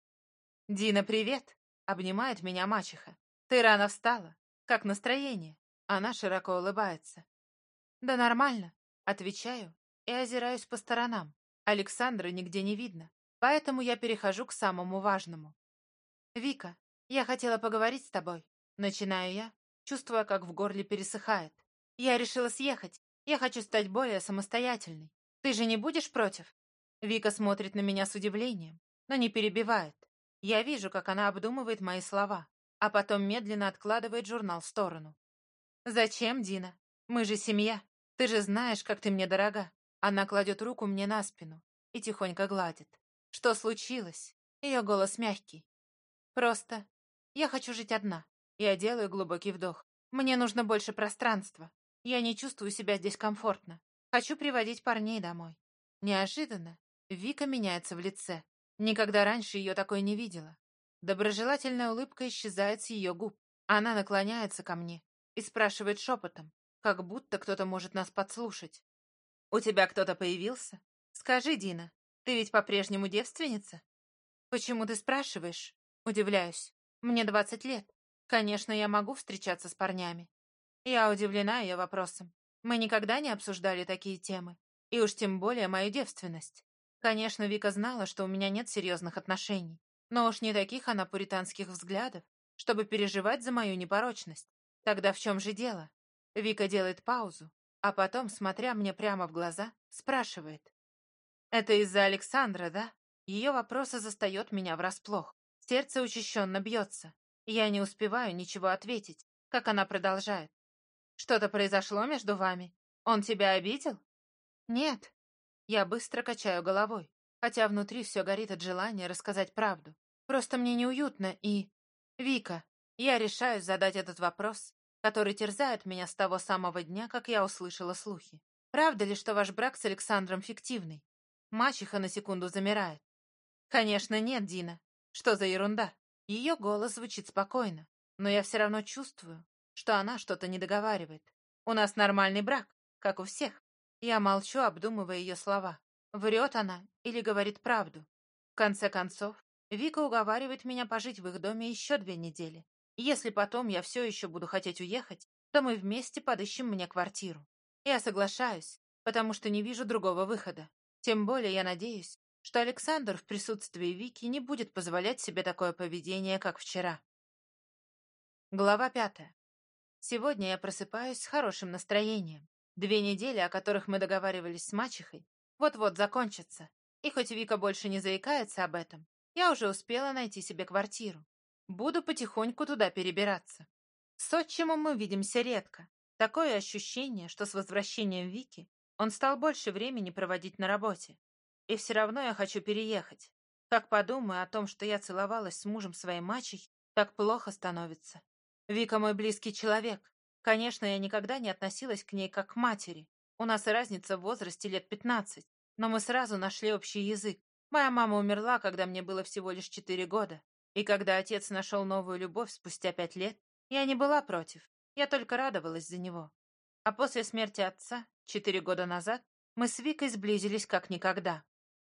«Дина, привет!» — обнимает меня мачеха. «Ты рано встала. Как настроение?» Она широко улыбается. «Да нормально», — отвечаю и озираюсь по сторонам. Александра нигде не видно, поэтому я перехожу к самому важному. «Вика, я хотела поговорить с тобой. Начинаю я, чувствуя, как в горле пересыхает. Я решила съехать. Я хочу стать более самостоятельной. Ты же не будешь против?» Вика смотрит на меня с удивлением, но не перебивает. Я вижу, как она обдумывает мои слова, а потом медленно откладывает журнал в сторону. «Зачем, Дина? Мы же семья. Ты же знаешь, как ты мне дорога». Она кладет руку мне на спину и тихонько гладит. «Что случилось?» Ее голос мягкий. Просто... Я хочу жить одна. Я делаю глубокий вдох. Мне нужно больше пространства. Я не чувствую себя здесь комфортно. Хочу приводить парней домой. Неожиданно Вика меняется в лице. Никогда раньше ее такой не видела. Доброжелательная улыбка исчезает с ее губ. Она наклоняется ко мне и спрашивает шепотом, как будто кто-то может нас подслушать. «У тебя кто-то появился? Скажи, Дина, ты ведь по-прежнему девственница?» «Почему ты спрашиваешь?» Удивляюсь. Мне 20 лет. Конечно, я могу встречаться с парнями. Я удивлена ее вопросом. Мы никогда не обсуждали такие темы. И уж тем более мою девственность. Конечно, Вика знала, что у меня нет серьезных отношений. Но уж не таких она пуританских взглядов, чтобы переживать за мою непорочность. Тогда в чем же дело? Вика делает паузу, а потом, смотря мне прямо в глаза, спрашивает. «Это из-за Александра, да?» Ее вопрос застает меня врасплох. Сердце учащенно бьется. Я не успеваю ничего ответить, как она продолжает. «Что-то произошло между вами? Он тебя обидел?» «Нет». Я быстро качаю головой, хотя внутри все горит от желания рассказать правду. Просто мне неуютно и... «Вика, я решаюсь задать этот вопрос, который терзает меня с того самого дня, как я услышала слухи. Правда ли, что ваш брак с Александром фиктивный?» Мачеха на секунду замирает. «Конечно нет, Дина. Что за ерунда? Ее голос звучит спокойно, но я все равно чувствую, что она что-то не договаривает. У нас нормальный брак, как у всех. Я молчу, обдумывая ее слова. Врет она или говорит правду? В конце концов, Вика уговаривает меня пожить в их доме еще две недели. Если потом я все еще буду хотеть уехать, то мы вместе подыщем мне квартиру. Я соглашаюсь, потому что не вижу другого выхода. Тем более я надеюсь, что Александр в присутствии Вики не будет позволять себе такое поведение, как вчера. Глава пятая. Сегодня я просыпаюсь с хорошим настроением. Две недели, о которых мы договаривались с мачехой, вот-вот закончатся. И хоть Вика больше не заикается об этом, я уже успела найти себе квартиру. Буду потихоньку туда перебираться. С отчимом мы видимся редко. Такое ощущение, что с возвращением Вики он стал больше времени проводить на работе. И все равно я хочу переехать. Как подумаю о том, что я целовалась с мужем своей мачехи, так плохо становится. Вика мой близкий человек. Конечно, я никогда не относилась к ней как к матери. У нас и разница в возрасте лет пятнадцать. Но мы сразу нашли общий язык. Моя мама умерла, когда мне было всего лишь четыре года. И когда отец нашел новую любовь спустя пять лет, я не была против, я только радовалась за него.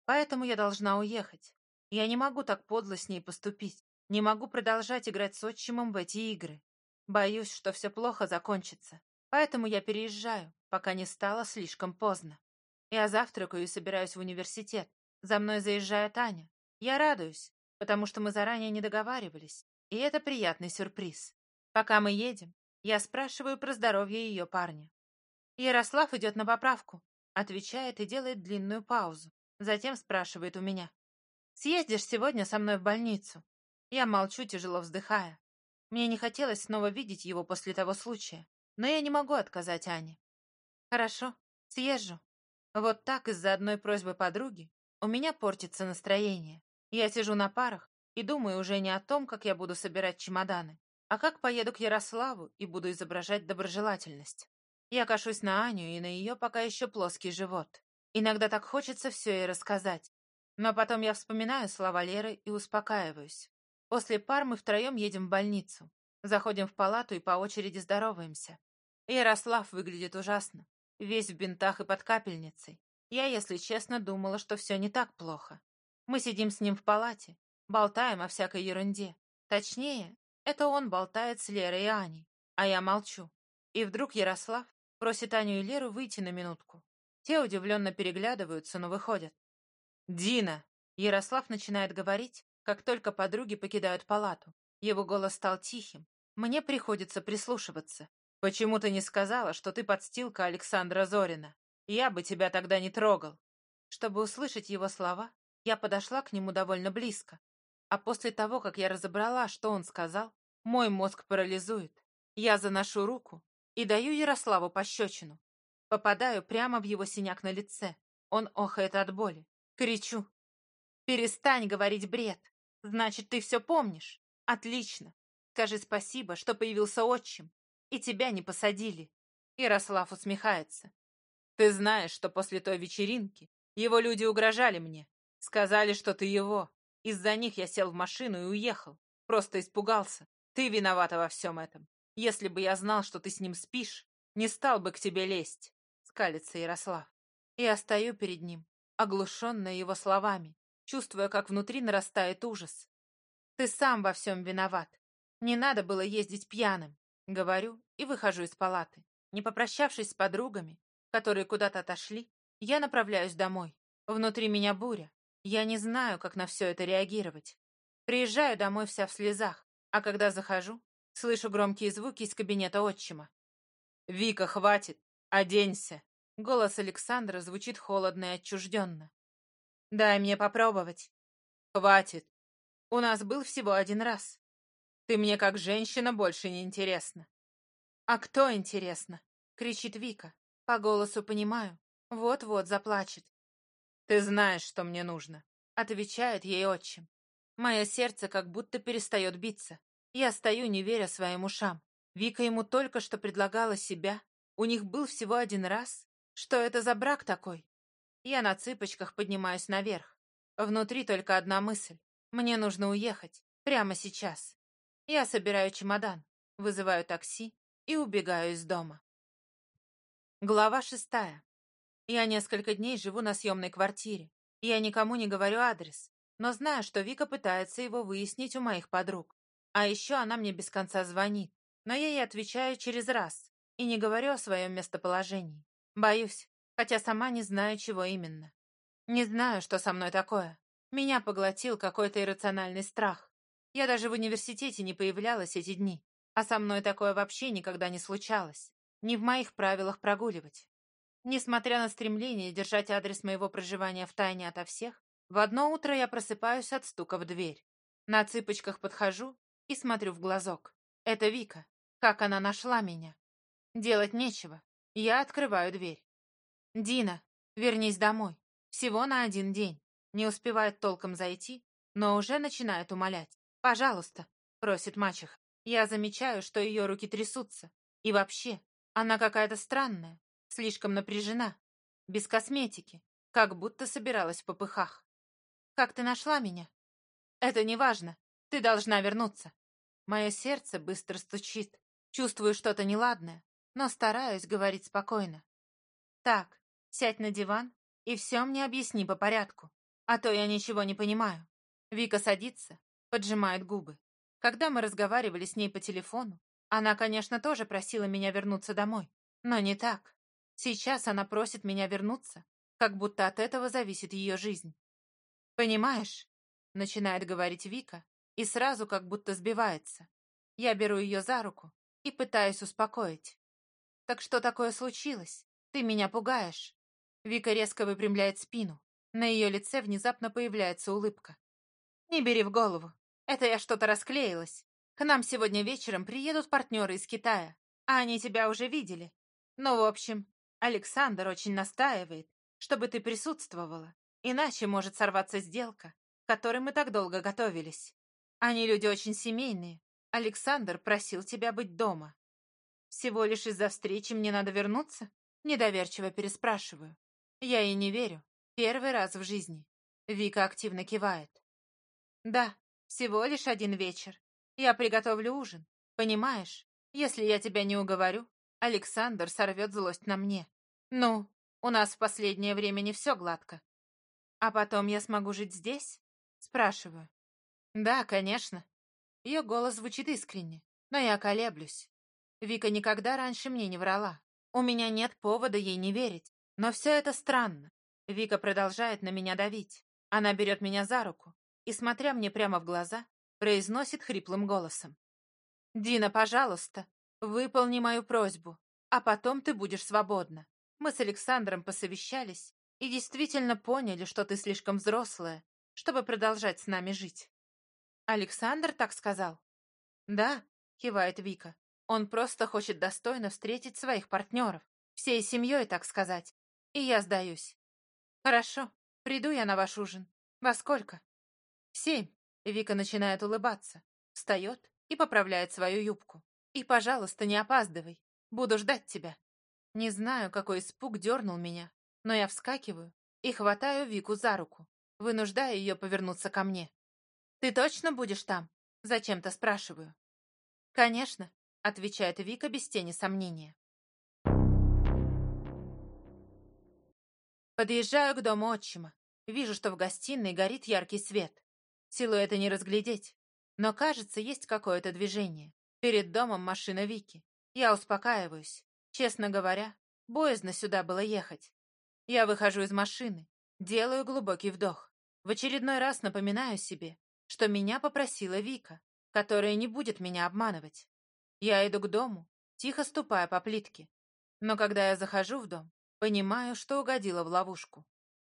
Поэтому я должна уехать. Я не могу так подло с ней поступить. Не могу продолжать играть с отчимом в эти игры. Боюсь, что все плохо закончится. Поэтому я переезжаю, пока не стало слишком поздно. Я завтракаю и собираюсь в университет. За мной заезжает Аня. Я радуюсь, потому что мы заранее не договаривались. И это приятный сюрприз. Пока мы едем, я спрашиваю про здоровье ее парня. Ярослав идет на поправку, отвечает и делает длинную паузу. Затем спрашивает у меня. «Съездишь сегодня со мной в больницу?» Я молчу, тяжело вздыхая. Мне не хотелось снова видеть его после того случая, но я не могу отказать Ане. «Хорошо, съезжу». Вот так из-за одной просьбы подруги у меня портится настроение. Я сижу на парах и думаю уже не о том, как я буду собирать чемоданы, а как поеду к Ярославу и буду изображать доброжелательность. Я кашусь на Аню и на ее пока еще плоский живот. Иногда так хочется все ей рассказать. Но потом я вспоминаю слова Леры и успокаиваюсь. После пар мы втроем едем в больницу. Заходим в палату и по очереди здороваемся. Ярослав выглядит ужасно. Весь в бинтах и под капельницей. Я, если честно, думала, что все не так плохо. Мы сидим с ним в палате, болтаем о всякой ерунде. Точнее, это он болтает с Лерой и Аней, а я молчу. И вдруг Ярослав Просит Аню и Леру выйти на минутку. Те удивленно переглядываются, но выходят. «Дина!» Ярослав начинает говорить, как только подруги покидают палату. Его голос стал тихим. Мне приходится прислушиваться. «Почему ты не сказала, что ты подстилка Александра Зорина? Я бы тебя тогда не трогал». Чтобы услышать его слова, я подошла к нему довольно близко. А после того, как я разобрала, что он сказал, мой мозг парализует. Я заношу руку и даю Ярославу пощечину. Попадаю прямо в его синяк на лице. Он охает от боли. Кричу. «Перестань говорить бред! Значит, ты все помнишь? Отлично! Скажи спасибо, что появился отчим, и тебя не посадили!» Ярослав усмехается. «Ты знаешь, что после той вечеринки его люди угрожали мне. Сказали, что ты его. Из-за них я сел в машину и уехал. Просто испугался. Ты виновата во всем этом. Если бы я знал, что ты с ним спишь, не стал бы к тебе лезть калится Ярослав. Я стою перед ним, оглушенная его словами, чувствуя, как внутри нарастает ужас. «Ты сам во всем виноват. Не надо было ездить пьяным», — говорю и выхожу из палаты. Не попрощавшись с подругами, которые куда-то отошли, я направляюсь домой. Внутри меня буря. Я не знаю, как на все это реагировать. Приезжаю домой вся в слезах, а когда захожу, слышу громкие звуки из кабинета отчима. «Вика, хватит! Оденься!» Голос Александра звучит холодно и отчужденно. «Дай мне попробовать». «Хватит. У нас был всего один раз. Ты мне как женщина больше не интересна». «А кто интересно?» — кричит Вика. По голосу понимаю. Вот-вот заплачет. «Ты знаешь, что мне нужно», — отвечает ей отчим. Мое сердце как будто перестает биться. Я стою, не веря своим ушам. Вика ему только что предлагала себя. У них был всего один раз, что это за брак такой? Я на цыпочках поднимаюсь наверх. Внутри только одна мысль. Мне нужно уехать. Прямо сейчас. Я собираю чемодан, вызываю такси и убегаю из дома. Глава шестая. Я несколько дней живу на съемной квартире. Я никому не говорю адрес, но знаю, что Вика пытается его выяснить у моих подруг. А еще она мне без конца звонит, но я ей отвечаю через раз и не говорю о своем местоположении. Боюсь, хотя сама не знаю, чего именно. Не знаю, что со мной такое. Меня поглотил какой-то иррациональный страх. Я даже в университете не появлялась эти дни, а со мной такое вообще никогда не случалось. Не в моих правилах прогуливать. Несмотря на стремление держать адрес моего проживания в тайне ото всех, в одно утро я просыпаюсь от стука в дверь. На цыпочках подхожу и смотрю в глазок. Это Вика. Как она нашла меня? Делать нечего. Я открываю дверь. «Дина, вернись домой. Всего на один день». Не успевает толком зайти, но уже начинает умолять. «Пожалуйста», — просит мачех. Я замечаю, что ее руки трясутся. И вообще, она какая-то странная, слишком напряжена, без косметики, как будто собиралась в попыхах. «Как ты нашла меня?» «Это не важно. Ты должна вернуться». Мое сердце быстро стучит. Чувствую что-то неладное но стараюсь говорить спокойно. Так, сядь на диван и все мне объясни по порядку, а то я ничего не понимаю. Вика садится, поджимает губы. Когда мы разговаривали с ней по телефону, она, конечно, тоже просила меня вернуться домой, но не так. Сейчас она просит меня вернуться, как будто от этого зависит ее жизнь. «Понимаешь?» — начинает говорить Вика и сразу как будто сбивается. Я беру ее за руку и пытаюсь успокоить. Так что такое случилось? Ты меня пугаешь. Вика резко выпрямляет спину. На ее лице внезапно появляется улыбка. Не бери в голову. Это я что-то расклеилась. К нам сегодня вечером приедут партнеры из Китая. А они тебя уже видели. Ну, в общем, Александр очень настаивает, чтобы ты присутствовала. Иначе может сорваться сделка, к которой мы так долго готовились. Они люди очень семейные. Александр просил тебя быть дома. Всего лишь из-за встречи мне надо вернуться? Недоверчиво переспрашиваю. Я ей не верю. Первый раз в жизни. Вика активно кивает. Да, всего лишь один вечер. Я приготовлю ужин. Понимаешь, если я тебя не уговорю, Александр сорвет злость на мне. Ну, у нас в последнее время не все гладко. А потом я смогу жить здесь? Спрашиваю. Да, конечно. Ее голос звучит искренне, но я колеблюсь. Вика никогда раньше мне не врала. У меня нет повода ей не верить. Но все это странно. Вика продолжает на меня давить. Она берет меня за руку и, смотря мне прямо в глаза, произносит хриплым голосом. «Дина, пожалуйста, выполни мою просьбу, а потом ты будешь свободна. Мы с Александром посовещались и действительно поняли, что ты слишком взрослая, чтобы продолжать с нами жить». «Александр так сказал?» «Да», — кивает Вика. Он просто хочет достойно встретить своих партнеров, всей семьей, так сказать. И я сдаюсь. Хорошо, приду я на ваш ужин. Во сколько? В семь. Вика начинает улыбаться, встает и поправляет свою юбку. И, пожалуйста, не опаздывай. Буду ждать тебя. Не знаю, какой испуг дернул меня, но я вскакиваю и хватаю Вику за руку, вынуждая ее повернуться ко мне. «Ты точно будешь там?» Зачем-то спрашиваю. «Конечно отвечает Вика без тени сомнения. Подъезжаю к дому отчима. Вижу, что в гостиной горит яркий свет. Силуэта не разглядеть, но, кажется, есть какое-то движение. Перед домом машина Вики. Я успокаиваюсь. Честно говоря, боязно сюда было ехать. Я выхожу из машины, делаю глубокий вдох. В очередной раз напоминаю себе, что меня попросила Вика, которая не будет меня обманывать. Я иду к дому, тихо ступая по плитке. Но когда я захожу в дом, понимаю, что угодила в ловушку.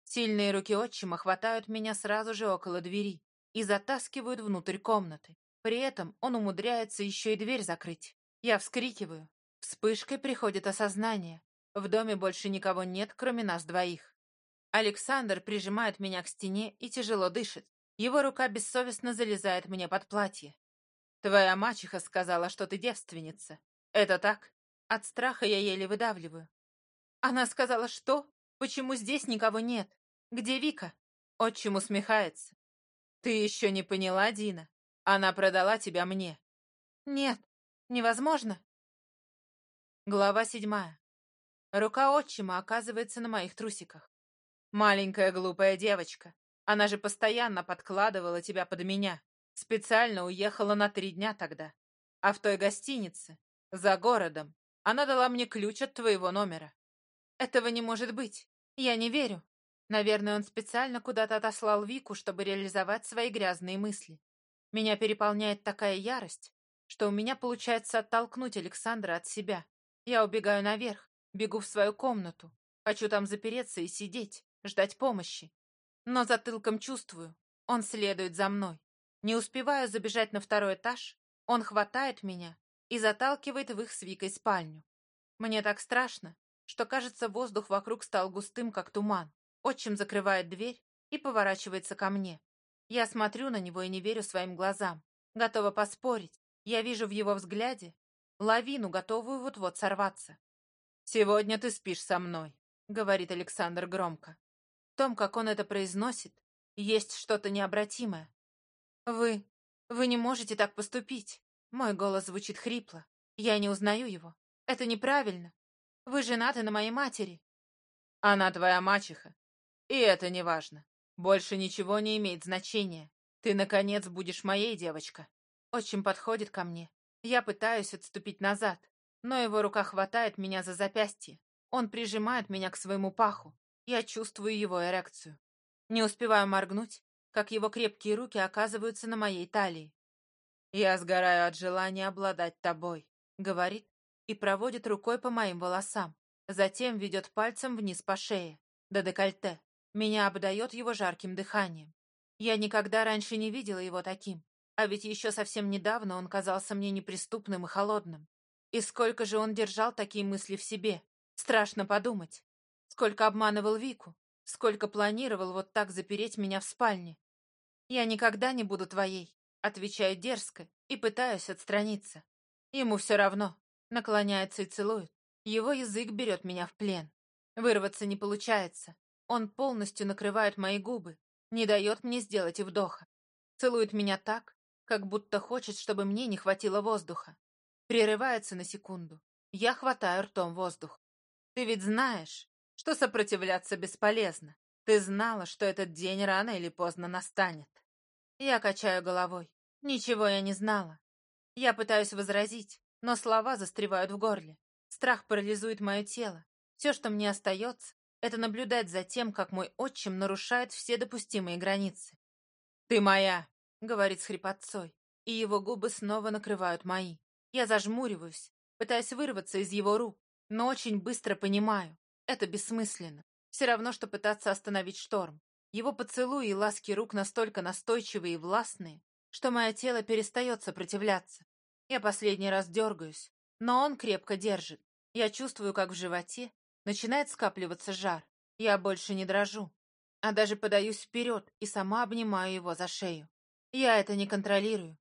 Сильные руки отчима хватают меня сразу же около двери и затаскивают внутрь комнаты. При этом он умудряется еще и дверь закрыть. Я вскрикиваю. Вспышкой приходит осознание. В доме больше никого нет, кроме нас двоих. Александр прижимает меня к стене и тяжело дышит. Его рука бессовестно залезает мне под платье. Твоя мачеха сказала, что ты девственница. Это так? От страха я еле выдавливаю. Она сказала, что? Почему здесь никого нет? Где Вика? Отчим усмехается. Ты еще не поняла, Дина? Она продала тебя мне. Нет, невозможно. Глава седьмая. Рука отчима оказывается на моих трусиках. Маленькая глупая девочка. Она же постоянно подкладывала тебя под меня. Специально уехала на три дня тогда. А в той гостинице, за городом, она дала мне ключ от твоего номера. Этого не может быть. Я не верю. Наверное, он специально куда-то отослал Вику, чтобы реализовать свои грязные мысли. Меня переполняет такая ярость, что у меня получается оттолкнуть Александра от себя. Я убегаю наверх, бегу в свою комнату. Хочу там запереться и сидеть, ждать помощи. Но затылком чувствую, он следует за мной. Не успеваю забежать на второй этаж, он хватает меня и заталкивает в их с Викой спальню. Мне так страшно, что, кажется, воздух вокруг стал густым, как туман. Отчим закрывает дверь и поворачивается ко мне. Я смотрю на него и не верю своим глазам. Готова поспорить. Я вижу в его взгляде лавину, готовую вот-вот сорваться. «Сегодня ты спишь со мной», — говорит Александр громко. В том, как он это произносит, есть что-то необратимое. «Вы... вы не можете так поступить!» Мой голос звучит хрипло. Я не узнаю его. Это неправильно. Вы женаты на моей матери. Она твоя мачеха. И это не важно. Больше ничего не имеет значения. Ты, наконец, будешь моей девочка. Отчим подходит ко мне. Я пытаюсь отступить назад, но его рука хватает меня за запястье. Он прижимает меня к своему паху. Я чувствую его эрекцию. Не успеваю моргнуть, как его крепкие руки оказываются на моей талии. «Я сгораю от желания обладать тобой», — говорит и проводит рукой по моим волосам. Затем ведет пальцем вниз по шее, до декольте. Меня обдает его жарким дыханием. Я никогда раньше не видела его таким. А ведь еще совсем недавно он казался мне неприступным и холодным. И сколько же он держал такие мысли в себе. Страшно подумать. Сколько обманывал Вику. Сколько планировал вот так запереть меня в спальне. Я никогда не буду твоей. Отвечаю дерзко и пытаюсь отстраниться. Ему все равно. Наклоняется и целует. Его язык берет меня в плен. Вырваться не получается. Он полностью накрывает мои губы, не дает мне сделать и вдоха. Целует меня так, как будто хочет, чтобы мне не хватило воздуха. Прерывается на секунду. Я хватаю ртом воздух. Ты ведь знаешь, что сопротивляться бесполезно. Ты знала, что этот день рано или поздно настанет. Я качаю головой. Ничего я не знала. Я пытаюсь возразить, но слова застревают в горле. Страх парализует мое тело. Все, что мне остается, это наблюдать за тем, как мой отчим нарушает все допустимые границы. «Ты моя!» — говорит с хрипотцой, и его губы снова накрывают мои. Я зажмуриваюсь, пытаясь вырваться из его рук, но очень быстро понимаю, это бессмысленно. Все равно, что пытаться остановить шторм. Его поцелуи и ласки рук настолько настойчивые и властные, что мое тело перестает сопротивляться. Я последний раз дергаюсь, но он крепко держит. Я чувствую, как в животе начинает скапливаться жар. Я больше не дрожу, а даже подаюсь вперед и сама обнимаю его за шею. Я это не контролирую.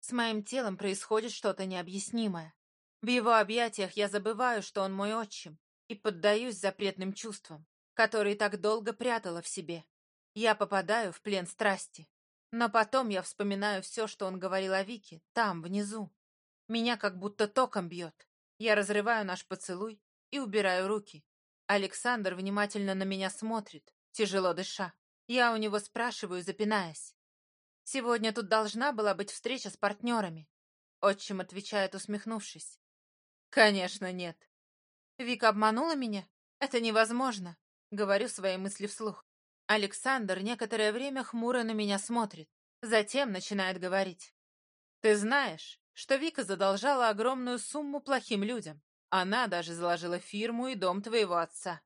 С моим телом происходит что-то необъяснимое. В его объятиях я забываю, что он мой отчим, и поддаюсь запретным чувствам который так долго прятала в себе. Я попадаю в плен страсти. Но потом я вспоминаю все, что он говорил о Вике, там, внизу. Меня как будто током бьет. Я разрываю наш поцелуй и убираю руки. Александр внимательно на меня смотрит, тяжело дыша. Я у него спрашиваю, запинаясь. «Сегодня тут должна была быть встреча с партнерами», — отчим отвечает, усмехнувшись. «Конечно, нет». «Вика обманула меня? Это невозможно. Говорю свои мысли вслух. Александр некоторое время хмуро на меня смотрит, затем начинает говорить. «Ты знаешь, что Вика задолжала огромную сумму плохим людям. Она даже заложила фирму и дом твоего отца.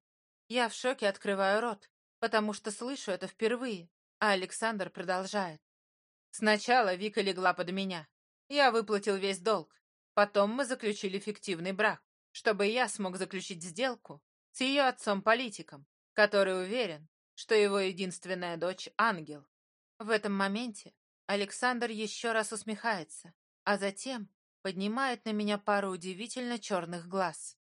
Я в шоке открываю рот, потому что слышу это впервые, а Александр продолжает. Сначала Вика легла под меня. Я выплатил весь долг. Потом мы заключили фиктивный брак, чтобы я смог заключить сделку с ее отцом-политиком который уверен, что его единственная дочь — ангел. В этом моменте Александр еще раз усмехается, а затем поднимает на меня пару удивительно черных глаз.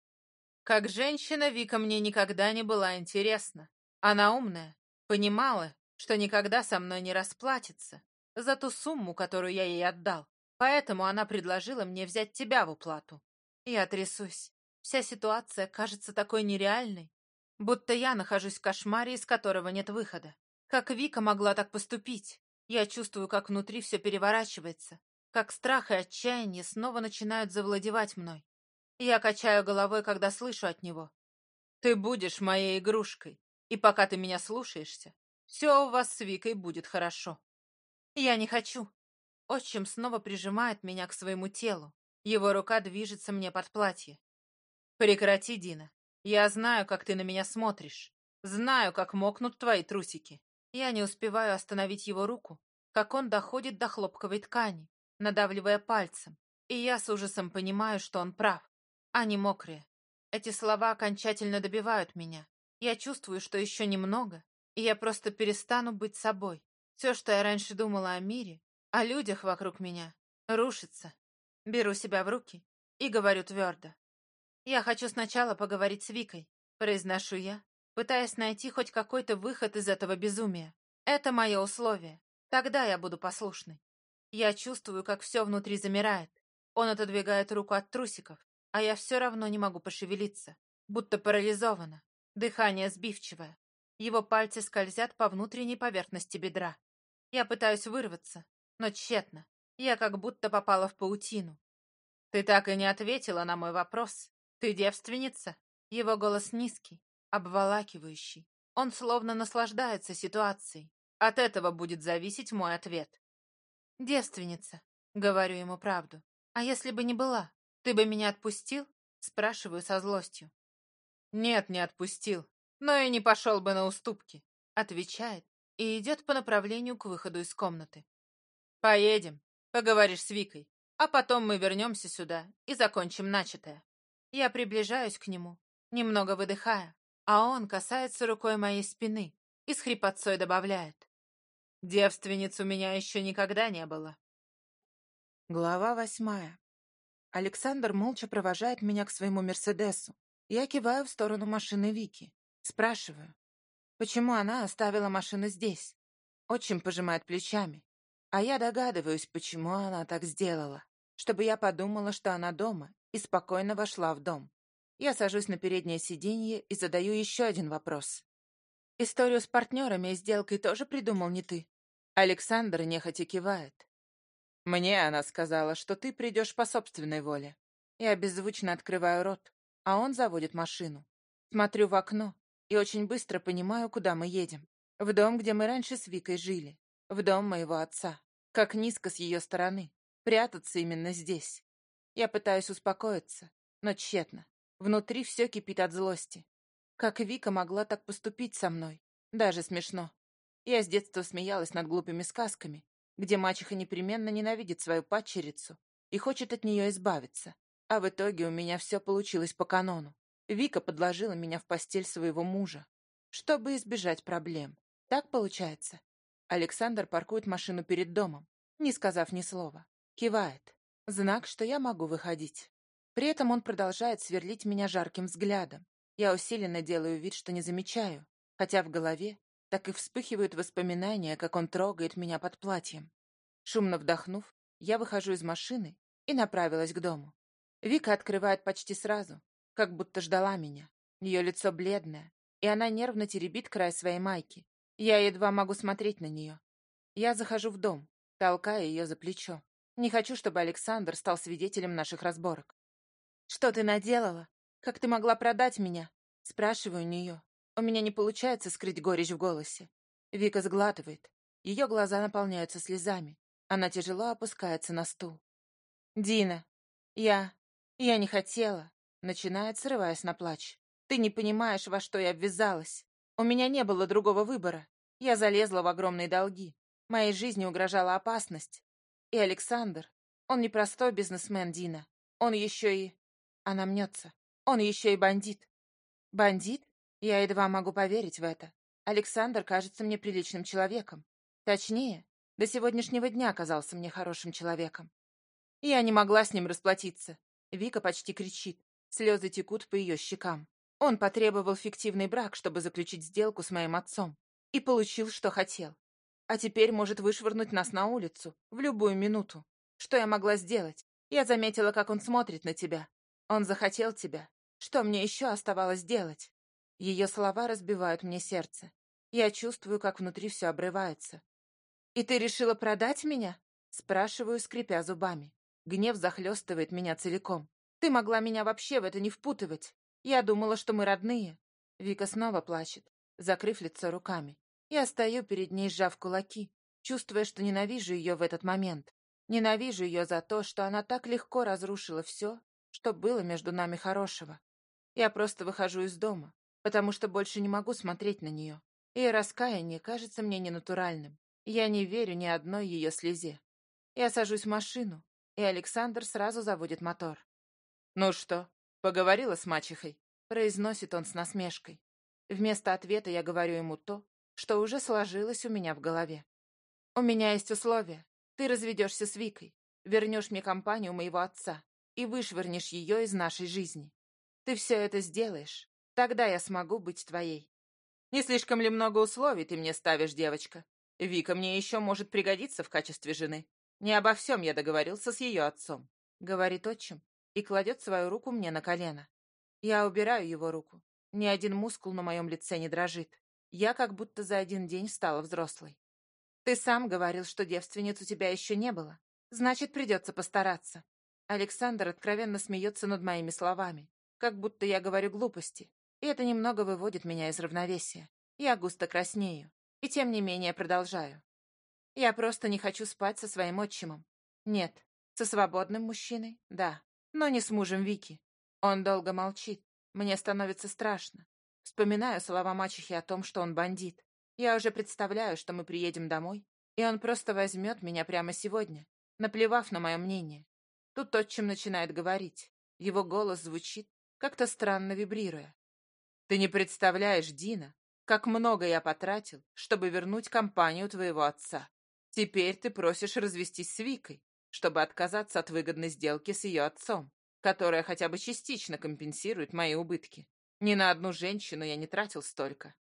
Как женщина Вика мне никогда не была интересна. Она умная, понимала, что никогда со мной не расплатится за ту сумму, которую я ей отдал. Поэтому она предложила мне взять тебя в уплату. Я трясусь. Вся ситуация кажется такой нереальной, будто я нахожусь в кошмаре, из которого нет выхода. Как Вика могла так поступить? Я чувствую, как внутри все переворачивается, как страх и отчаяние снова начинают завладевать мной. Я качаю головой, когда слышу от него. «Ты будешь моей игрушкой, и пока ты меня слушаешься, все у вас с Викой будет хорошо». «Я не хочу». Отчим снова прижимает меня к своему телу. Его рука движется мне под платье. «Прекрати, Дина. Я знаю, как ты на меня смотришь. Знаю, как мокнут твои трусики». Я не успеваю остановить его руку, как он доходит до хлопковой ткани, надавливая пальцем. И я с ужасом понимаю, что он прав. Они мокрые. Эти слова окончательно добивают меня. Я чувствую, что еще немного, и я просто перестану быть собой. Все, что я раньше думала о мире, о людях вокруг меня, рушится. Беру себя в руки и говорю твердо. Я хочу сначала поговорить с Викой, произношу я, пытаясь найти хоть какой-то выход из этого безумия. Это мое условие. Тогда я буду послушной. Я чувствую, как все внутри замирает. Он отодвигает руку от трусиков, а я все равно не могу пошевелиться, будто парализована. Дыхание сбивчивое. Его пальцы скользят по внутренней поверхности бедра. Я пытаюсь вырваться, но тщетно. Я как будто попала в паутину. Ты так и не ответила на мой вопрос. Ты девственница? Его голос низкий, обволакивающий. Он словно наслаждается ситуацией. От этого будет зависеть мой ответ. Девственница, говорю ему правду. А если бы не была, ты бы меня отпустил? Спрашиваю со злостью. Нет, не отпустил, но и не пошел бы на уступки, отвечает и идет по направлению к выходу из комнаты. Поедем, поговоришь с Викой, а потом мы вернемся сюда и закончим начатое. Я приближаюсь к нему, немного выдыхая, а он касается рукой моей спины и с хрипотцой добавляет. «Девственниц у меня еще никогда не было». Глава восьмая. Александр молча провожает меня к своему «Мерседесу». Я киваю в сторону машины Вики. Спрашиваю, почему она оставила машину здесь? Отчим пожимает плечами. А я догадываюсь, почему она так сделала. Чтобы я подумала, что она дома, и спокойно вошла в дом. Я сажусь на переднее сиденье и задаю еще один вопрос. «Историю с партнерами и сделкой тоже придумал не ты?» Александр нехотя кивает. «Мне она сказала, что ты придешь по собственной воле». Я беззвучно открываю рот, а он заводит машину. Смотрю в окно и очень быстро понимаю, куда мы едем. В дом, где мы раньше с Викой жили. В дом моего отца. Как низко с ее стороны. Прятаться именно здесь. Я пытаюсь успокоиться, но тщетно. Внутри все кипит от злости. Как Вика могла так поступить со мной? Даже смешно. Я с детства смеялась над глупыми сказками, где мачеха непременно ненавидит свою падчерицу и хочет от нее избавиться. А в итоге у меня все получилось по канону. Вика подложила меня в постель своего мужа, чтобы избежать проблем. Так получается. Александр паркует машину перед домом, не сказав ни слова. Кивает. Знак, что я могу выходить. При этом он продолжает сверлить меня жарким взглядом. Я усиленно делаю вид, что не замечаю, хотя в голове так и вспыхивают воспоминания, как он трогает меня под платьем. Шумно вдохнув, я выхожу из машины и направилась к дому. Вика открывает почти сразу, как будто ждала меня. Ее лицо бледное, и она нервно теребит край своей майки. Я едва могу смотреть на нее. Я захожу в дом, толкая ее за плечо. Не хочу, чтобы Александр стал свидетелем наших разборок. «Что ты наделала? Как ты могла продать меня?» Спрашиваю у нее, у меня не получается скрыть горечь в голосе. Вика сглатывает. Ее глаза наполняются слезами. Она тяжело опускается на стул. «Дина, я... я не хотела», — начинает, срываясь на плач. «Ты не понимаешь, во что я ввязалась. У меня не было другого выбора. Я залезла в и Александр. Он не простой бизнесмен Дина. Он еще и... Она мнется. Он еще и бандит. Бандит? Я едва могу поверить в это. Александр кажется мне приличным человеком. Точнее, до сегодняшнего дня казался мне хорошим человеком. Я не могла с ним расплатиться. Вика почти кричит. Слезы текут по ее щекам. Он потребовал фиктивный брак, чтобы заключить сделку с моим отцом. И получил, что хотел. А теперь может вышвырнуть нас на улицу в любую минуту. Что я могла сделать? Я заметила, как он смотрит на тебя. Он захотел тебя. Что мне еще оставалось делать? Ее слова разбивают мне сердце. Я чувствую, как внутри все обрывается. «И ты решила продать меня?» Спрашиваю, скрипя зубами. Гнев захлестывает меня целиком. «Ты могла меня вообще в это не впутывать. Я думала, что мы родные». Вика снова плачет, закрыв лицо руками. Я стою перед ней, сжав кулаки, чувствуя, что ненавижу ее в этот момент. Ненавижу ее за то, что она так легко разрушила все, что было между нами хорошего. Я просто выхожу из дома, потому что больше не могу смотреть на нее. И раскаяние кажется мне ненатуральным. Я не верю ни одной ее слезе. Я сажусь в машину, и Александр сразу заводит мотор. «Ну что, поговорила с мачехой?» Произносит он с насмешкой. Вместо ответа я говорю ему то, что уже сложилось у меня в голове. «У меня есть условие. Ты разведешься с Викой, вернешь мне компанию моего отца и вышвырнешь ее из нашей жизни. Ты все это сделаешь, тогда я смогу быть твоей». «Не слишком ли много условий ты мне ставишь, девочка? Вика мне еще может пригодиться в качестве жены. Не обо всем я договорился с ее отцом», — говорит отчим и кладет свою руку мне на колено. Я убираю его руку. Ни один мускул на моем лице не дрожит. Я как будто за один день стала взрослой. Ты сам говорил, что девственниц у тебя еще не было. Значит, придется постараться. Александр откровенно смеется над моими словами, как будто я говорю глупости. И это немного выводит меня из равновесия. Я густо краснею. И тем не менее продолжаю. Я просто не хочу спать со своим отчимом. Нет, со свободным мужчиной, да, но не с мужем Вики. Он долго молчит. Мне становится страшно. Вспоминаю слова мачехи о том, что он бандит. Я уже представляю, что мы приедем домой, и он просто возьмет меня прямо сегодня, наплевав на мое мнение. Тут отчим начинает говорить. Его голос звучит, как-то странно вибрируя. «Ты не представляешь, Дина, как много я потратил, чтобы вернуть компанию твоего отца. Теперь ты просишь развестись с Викой, чтобы отказаться от выгодной сделки с ее отцом, которая хотя бы частично компенсирует мои убытки. Не на одну женщину я не тратил столько.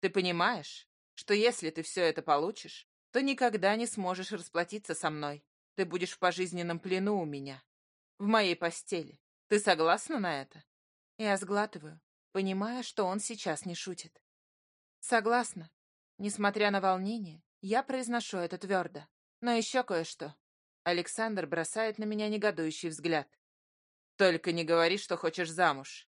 Ты понимаешь, что если ты все это получишь, то никогда не сможешь расплатиться со мной. Ты будешь в пожизненном плену у меня. В моей постели. Ты согласна на это? Я сглатываю, понимая, что он сейчас не шутит. Согласна. Несмотря на волнение, я произношу это твердо. Но еще кое-что. Александр бросает на меня негодующий взгляд. Только не говори, что хочешь замуж.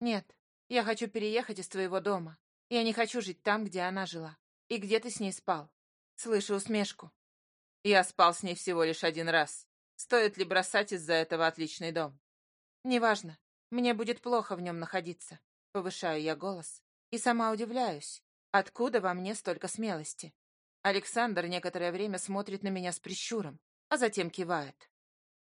Нет, я хочу переехать из твоего дома. Я не хочу жить там, где она жила. И где ты с ней спал? Слышу усмешку. Я спал с ней всего лишь один раз. Стоит ли бросать из-за этого отличный дом? Неважно. Мне будет плохо в нем находиться. Повышаю я голос. И сама удивляюсь. Откуда во мне столько смелости? Александр некоторое время смотрит на меня с прищуром, а затем кивает.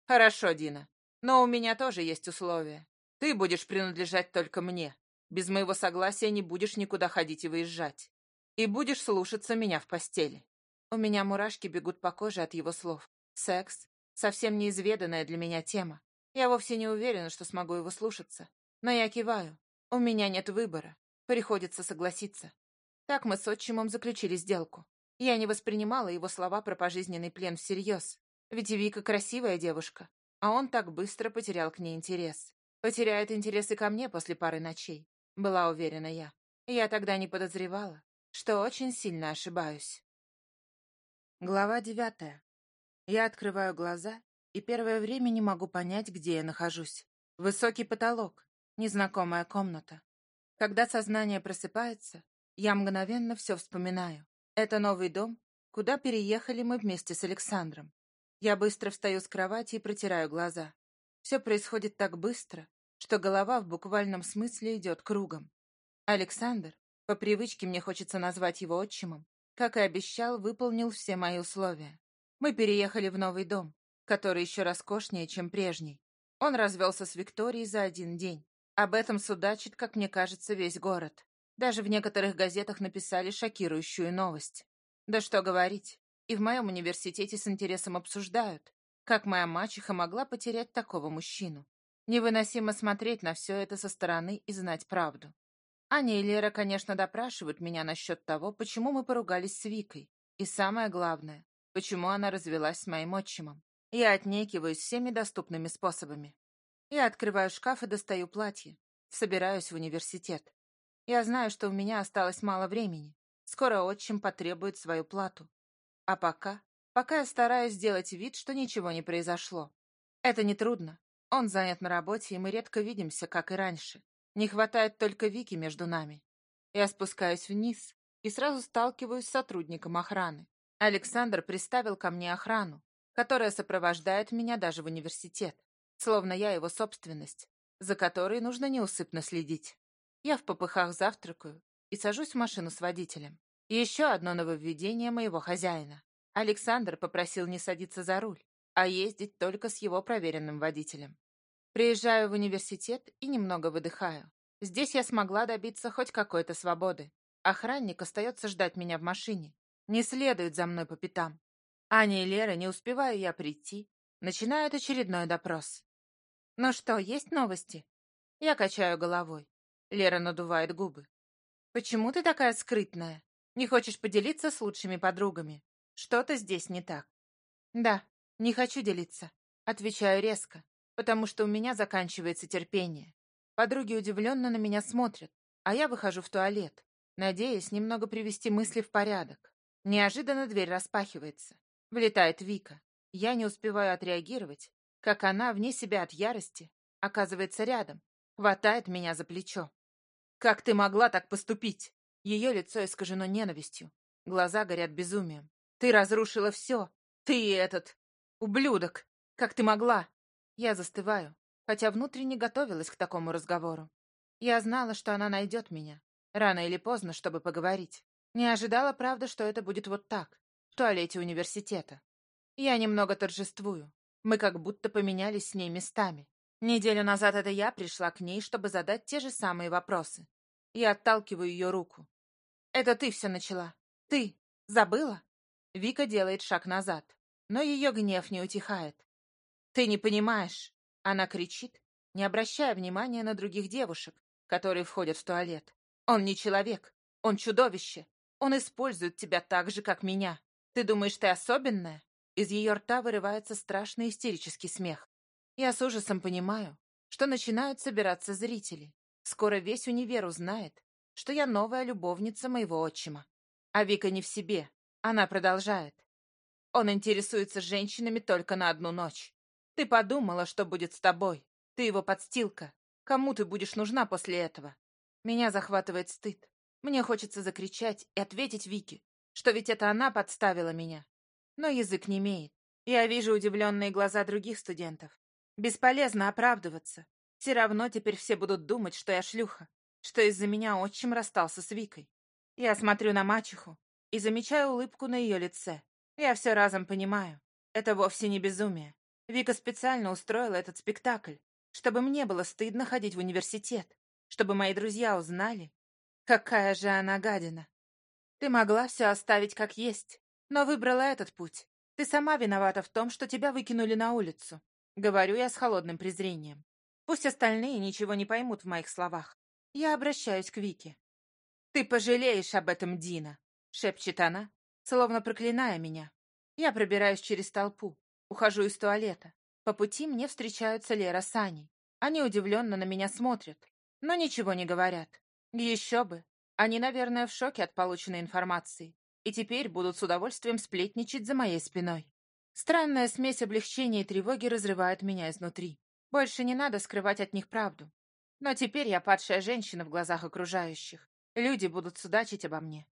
«Хорошо, Дина, но у меня тоже есть условия. Ты будешь принадлежать только мне. Без моего согласия не будешь никуда ходить и выезжать. И будешь слушаться меня в постели». У меня мурашки бегут по коже от его слов. Секс — совсем неизведанная для меня тема. Я вовсе не уверена, что смогу его слушаться. Но я киваю. У меня нет выбора. Приходится согласиться. Так мы с отчимом заключили сделку. Я не воспринимала его слова про пожизненный плен всерьез. Ведь Вика красивая девушка, а он так быстро потерял к ней интерес. Потеряет интерес и ко мне после пары ночей. была уверена я. Я тогда не подозревала, что очень сильно ошибаюсь. Глава девятая. Я открываю глаза и первое время не могу понять, где я нахожусь. Высокий потолок, незнакомая комната. Когда сознание просыпается, я мгновенно все вспоминаю. Это новый дом, куда переехали мы вместе с Александром. Я быстро встаю с кровати и протираю глаза. Все происходит так быстро, что голова в буквальном смысле идет кругом. Александр, по привычке мне хочется назвать его отчимом, как и обещал, выполнил все мои условия. Мы переехали в новый дом, который еще роскошнее, чем прежний. Он развелся с Викторией за один день. Об этом судачит, как мне кажется, весь город. Даже в некоторых газетах написали шокирующую новость. Да что говорить, и в моем университете с интересом обсуждают, как моя мачеха могла потерять такого мужчину. Невыносимо смотреть на все это со стороны и знать правду. Аня и Лера, конечно, допрашивают меня насчет того, почему мы поругались с Викой. И самое главное, почему она развелась с моим отчимом. Я отнекиваюсь всеми доступными способами. Я открываю шкаф и достаю платье. Собираюсь в университет. Я знаю, что у меня осталось мало времени. Скоро отчим потребует свою плату. А пока... Пока я стараюсь сделать вид, что ничего не произошло. Это нетрудно. Он занят на работе, и мы редко видимся, как и раньше. Не хватает только Вики между нами. Я спускаюсь вниз и сразу сталкиваюсь с сотрудником охраны. Александр приставил ко мне охрану, которая сопровождает меня даже в университет, словно я его собственность, за которой нужно неусыпно следить. Я в попыхах завтракаю и сажусь в машину с водителем. Еще одно нововведение моего хозяина. Александр попросил не садиться за руль, а ездить только с его проверенным водителем. Приезжаю в университет и немного выдыхаю. Здесь я смогла добиться хоть какой-то свободы. Охранник остается ждать меня в машине. Не следует за мной по пятам. Аня и Лера, не успеваю я прийти, начинают очередной допрос. «Ну что, есть новости?» Я качаю головой. Лера надувает губы. «Почему ты такая скрытная? Не хочешь поделиться с лучшими подругами? Что-то здесь не так». «Да, «Не хочу делиться», — отвечаю резко, потому что у меня заканчивается терпение. Подруги удивленно на меня смотрят, а я выхожу в туалет, надеясь немного привести мысли в порядок. Неожиданно дверь распахивается. Влетает Вика. Я не успеваю отреагировать, как она, вне себя от ярости, оказывается рядом, хватает меня за плечо. «Как ты могла так поступить?» Ее лицо искажено ненавистью, глаза горят безумием. «Ты разрушила все! Ты этот... «Ублюдок! Как ты могла?» Я застываю, хотя внутренне готовилась к такому разговору. Я знала, что она найдет меня. Рано или поздно, чтобы поговорить. Не ожидала, правда, что это будет вот так, в туалете университета. Я немного торжествую. Мы как будто поменялись с ней местами. Неделю назад это я пришла к ней, чтобы задать те же самые вопросы. Я отталкиваю ее руку. «Это ты все начала. Ты. Забыла?» Вика делает шаг назад но ее гнев не утихает. «Ты не понимаешь!» Она кричит, не обращая внимания на других девушек, которые входят в туалет. «Он не человек! Он чудовище! Он использует тебя так же, как меня! Ты думаешь, ты особенная?» Из ее рта вырывается страшный истерический смех. Я с ужасом понимаю, что начинают собираться зрители. Скоро весь универ узнает, что я новая любовница моего отчима. А Вика не в себе. Она продолжает. Он интересуется женщинами только на одну ночь. Ты подумала, что будет с тобой. Ты его подстилка. Кому ты будешь нужна после этого? Меня захватывает стыд. Мне хочется закричать и ответить Вике, что ведь это она подставила меня. Но язык не имеет. Я вижу удивленные глаза других студентов. Бесполезно оправдываться. Все равно теперь все будут думать, что я шлюха, что из-за меня отчим расстался с Викой. Я смотрю на мачеху и замечаю улыбку на ее лице. Я все разом понимаю. Это вовсе не безумие. Вика специально устроила этот спектакль, чтобы мне было стыдно ходить в университет, чтобы мои друзья узнали, какая же она гадина. Ты могла все оставить как есть, но выбрала этот путь. Ты сама виновата в том, что тебя выкинули на улицу. Говорю я с холодным презрением. Пусть остальные ничего не поймут в моих словах. Я обращаюсь к Вике. «Ты пожалеешь об этом, Дина!» — шепчет она, Словно проклиная меня, я пробираюсь через толпу, ухожу из туалета. По пути мне встречаются Лера с Аней. Они удивленно на меня смотрят, но ничего не говорят. Еще бы. Они, наверное, в шоке от полученной информации и теперь будут с удовольствием сплетничать за моей спиной. Странная смесь облегчения и тревоги разрывает меня изнутри. Больше не надо скрывать от них правду. Но теперь я падшая женщина в глазах окружающих. Люди будут судачить обо мне.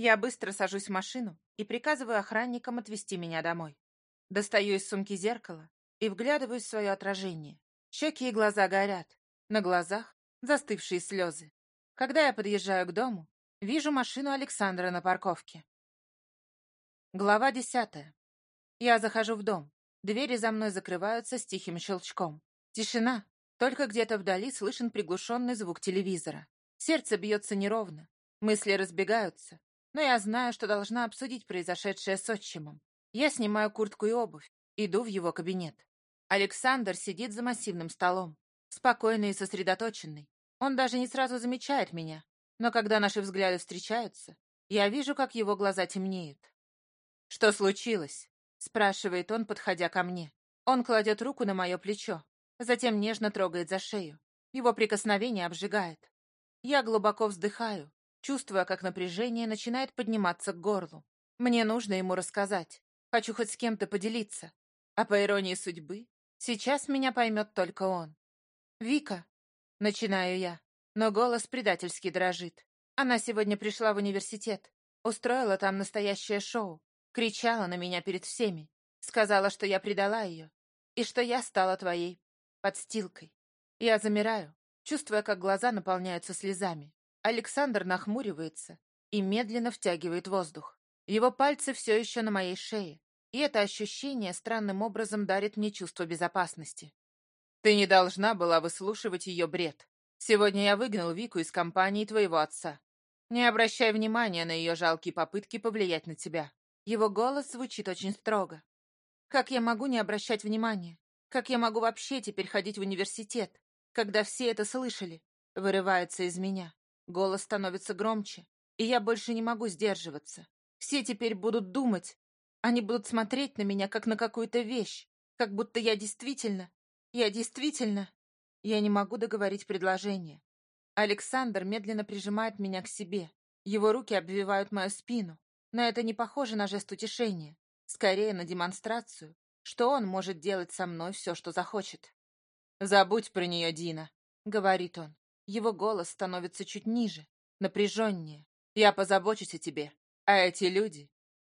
Я быстро сажусь в машину и приказываю охранникам отвезти меня домой. Достаю из сумки зеркало и вглядываюсь в свое отражение. Щеки и глаза горят. На глазах застывшие слезы. Когда я подъезжаю к дому, вижу машину Александра на парковке. Глава десятая. Я захожу в дом. Двери за мной закрываются с тихим щелчком. Тишина. Только где-то вдали слышен приглушенный звук телевизора. Сердце бьется неровно. Мысли разбегаются. Но я знаю, что должна обсудить произошедшее с отчимом. Я снимаю куртку и обувь. Иду в его кабинет. Александр сидит за массивным столом. Спокойный и сосредоточенный. Он даже не сразу замечает меня, но когда наши взгляды встречаются, я вижу, как его глаза темнеют. «Что случилось?» — спрашивает он, подходя ко мне. Он кладет руку на мое плечо, затем нежно трогает за шею. Его прикосновение обжигает. Я глубоко вздыхаю, чувствуя, как напряжение начинает подниматься к горлу. Мне нужно ему рассказать. Хочу хоть с кем-то поделиться. А по иронии судьбы, сейчас меня поймет только он. «Вика!» — начинаю я, но голос предательски дрожит. Она сегодня пришла в университет, устроила там настоящее шоу, кричала на меня перед всеми, сказала, что я предала ее и что я стала твоей подстилкой. Я замираю, чувствуя, как глаза наполняются слезами. Александр, нахмуривается и медленно втягивает воздух. Его пальцы все еще на моей шее, и это ощущение странным образом дарит мне чувство безопасности. «Ты не должна была выслушивать ее бред. Сегодня я выгнал Вику из компании твоего отца. Не обращай внимания на ее жалкие попытки повлиять на тебя». Его голос звучит очень строго. «Как я могу не обращать внимания? Как я могу вообще теперь ходить в университет, когда все это слышали?» Вырывается из меня. Голос становится громче, и я больше не могу сдерживаться. Все теперь будут думать. Они будут смотреть на меня, как на какую-то вещь, как будто я действительно... Я действительно... Я не могу договорить предложение. Александр медленно прижимает меня к себе. Его руки обвивают мою спину. Но это не похоже на жест утешения. Скорее на демонстрацию, что он может делать со мной все, что захочет. «Забудь про нее, Дина», — говорит он. Его голос становится чуть ниже, напряженнее. Я позабочусь о тебе. А эти люди?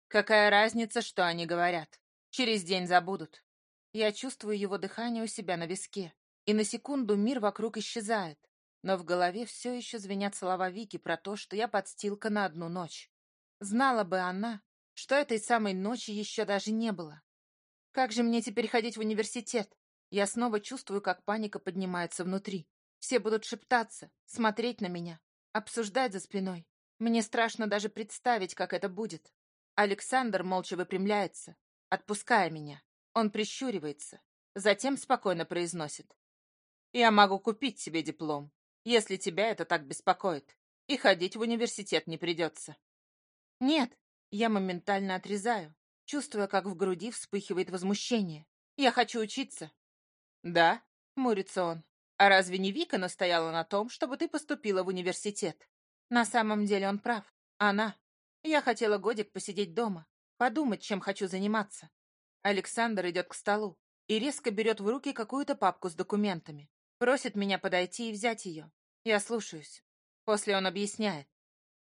Какая разница, что они говорят? Через день забудут. Я чувствую его дыхание у себя на виске. И на секунду мир вокруг исчезает. Но в голове все еще звенят слова Вики про то, что я подстилка на одну ночь. Знала бы она, что этой самой ночи еще даже не было. Как же мне теперь ходить в университет? Я снова чувствую, как паника поднимается внутри. Все будут шептаться, смотреть на меня, обсуждать за спиной. Мне страшно даже представить, как это будет. Александр молча выпрямляется, отпуская меня. Он прищуривается, затем спокойно произносит. «Я могу купить себе диплом, если тебя это так беспокоит, и ходить в университет не придется». «Нет», я моментально отрезаю, чувствуя, как в груди вспыхивает возмущение. «Я хочу учиться». «Да», — мурится он. А разве не Вика настояла на том, чтобы ты поступила в университет? На самом деле он прав. Она. Я хотела годик посидеть дома, подумать, чем хочу заниматься. Александр идет к столу и резко берет в руки какую-то папку с документами. Просит меня подойти и взять ее. Я слушаюсь. После он объясняет.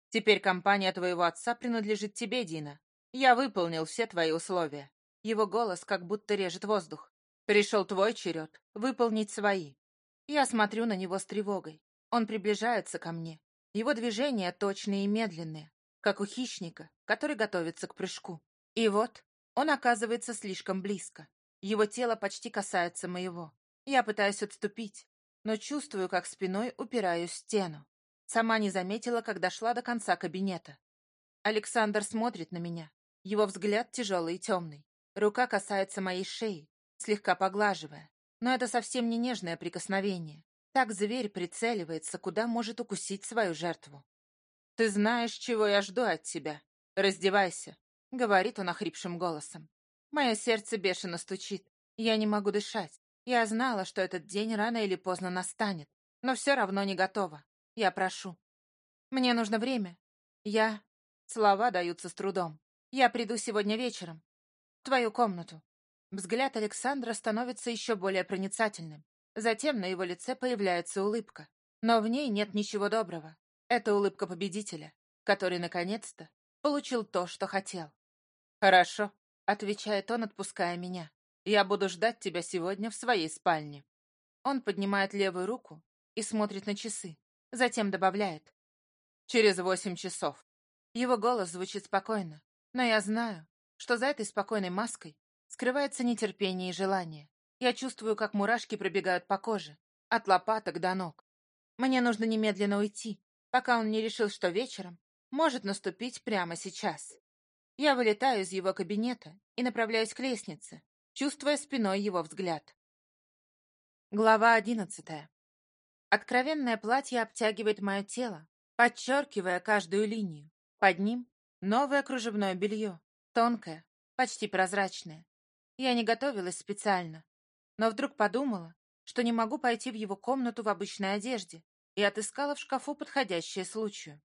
Теперь компания твоего отца принадлежит тебе, Дина. Я выполнил все твои условия. Его голос как будто режет воздух. Пришел твой черед выполнить свои. Я смотрю на него с тревогой. Он приближается ко мне. Его движения точные и медленные, как у хищника, который готовится к прыжку. И вот он оказывается слишком близко. Его тело почти касается моего. Я пытаюсь отступить, но чувствую, как спиной упираюсь в стену. Сама не заметила, как дошла до конца кабинета. Александр смотрит на меня. Его взгляд тяжелый и темный. Рука касается моей шеи, слегка поглаживая. Но это совсем не нежное прикосновение. Так зверь прицеливается, куда может укусить свою жертву. «Ты знаешь, чего я жду от тебя. Раздевайся», — говорит он охрипшим голосом. «Мое сердце бешено стучит. Я не могу дышать. Я знала, что этот день рано или поздно настанет, но все равно не готова. Я прошу. Мне нужно время. Я...» Слова даются с трудом. «Я приду сегодня вечером. В твою комнату. Взгляд Александра становится еще более проницательным. Затем на его лице появляется улыбка. Но в ней нет ничего доброго. Это улыбка победителя, который, наконец-то, получил то, что хотел. «Хорошо», — отвечает он, отпуская меня. «Я буду ждать тебя сегодня в своей спальне». Он поднимает левую руку и смотрит на часы. Затем добавляет. «Через восемь часов». Его голос звучит спокойно, но я знаю, что за этой спокойной маской Скрывается нетерпение и желание. Я чувствую, как мурашки пробегают по коже. От лопаток до ног. Мне нужно немедленно уйти, пока он не решил, что вечером может наступить прямо сейчас. Я вылетаю из его кабинета и направляюсь к лестнице, чувствуя спиной его взгляд. Глава одиннадцатая. Откровенное платье обтягивает мое тело, подчеркивая каждую линию. Под ним новое кружевное белье, тонкое, почти прозрачное, Я не готовилась специально, но вдруг подумала, что не могу пойти в его комнату в обычной одежде и отыскала в шкафу подходящее случаю.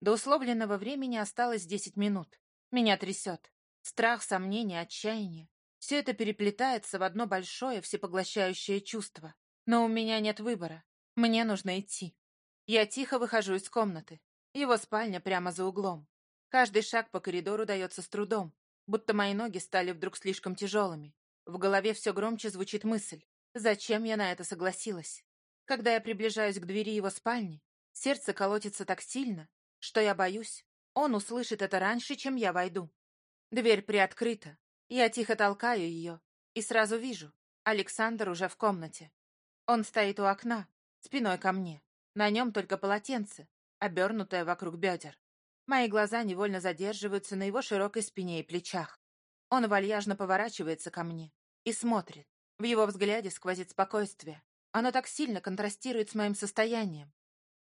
До условленного времени осталось десять минут. Меня трясет. Страх, сомнение, отчаяние. Все это переплетается в одно большое всепоглощающее чувство. Но у меня нет выбора. Мне нужно идти. Я тихо выхожу из комнаты. Его спальня прямо за углом. Каждый шаг по коридору дается с трудом, будто мои ноги стали вдруг слишком тяжелыми. В голове все громче звучит мысль. Зачем я на это согласилась? Когда я приближаюсь к двери его спальни, сердце колотится так сильно, что я боюсь, он услышит это раньше, чем я войду. Дверь приоткрыта, я тихо толкаю ее и сразу вижу, Александр уже в комнате. Он стоит у окна, спиной ко мне. На нем только полотенце, обернутое вокруг бедер. Мои глаза невольно задерживаются на его широкой спине и плечах. Он вальяжно поворачивается ко мне и смотрит. В его взгляде сквозит спокойствие. Оно так сильно контрастирует с моим состоянием.